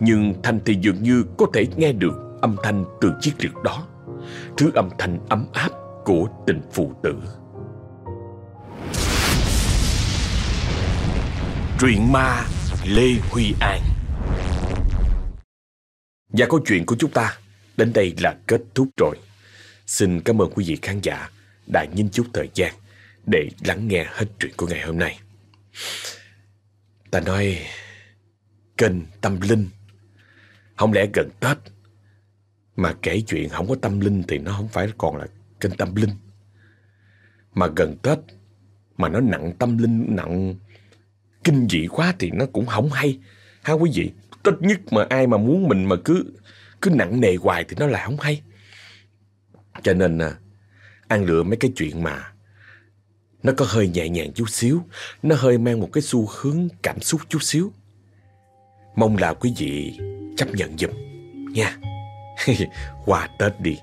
S1: Nhưng Thành thì dường như có thể nghe được âm thanh từ chiếc lược đó, Thứ âm thanh ấm áp của tình phụ tử. Truyện ma Lê Huy An và câu chuyện của chúng ta đến đây là kết thúc rồi. Xin cảm ơn quý vị khán giả đã nhìn chút thời gian để lắng nghe hết chuyện của ngày hôm nay. Ta nói kênh tâm linh không lẽ gần Tết mà kể chuyện không có tâm linh thì nó không phải còn là kênh tâm linh. Mà gần Tết mà nó nặng tâm linh, nặng kinh dị quá thì nó cũng không hay. Ha quý vị, Tết nhất mà ai mà muốn mình mà cứ cứ nặng nề hoài thì nó lại không hay. Cho nên à, ăn lựa mấy cái chuyện mà nó có hơi nhẹ nhàng chút xíu, nó hơi mang một cái xu hướng cảm xúc chút xíu. Mong là quý vị chấp nhận giùm nha. Qua Tết đi,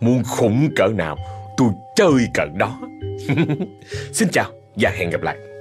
S1: muốn khủng cỡ nào tôi chơi cỡ đó. Xin chào và hẹn gặp lại.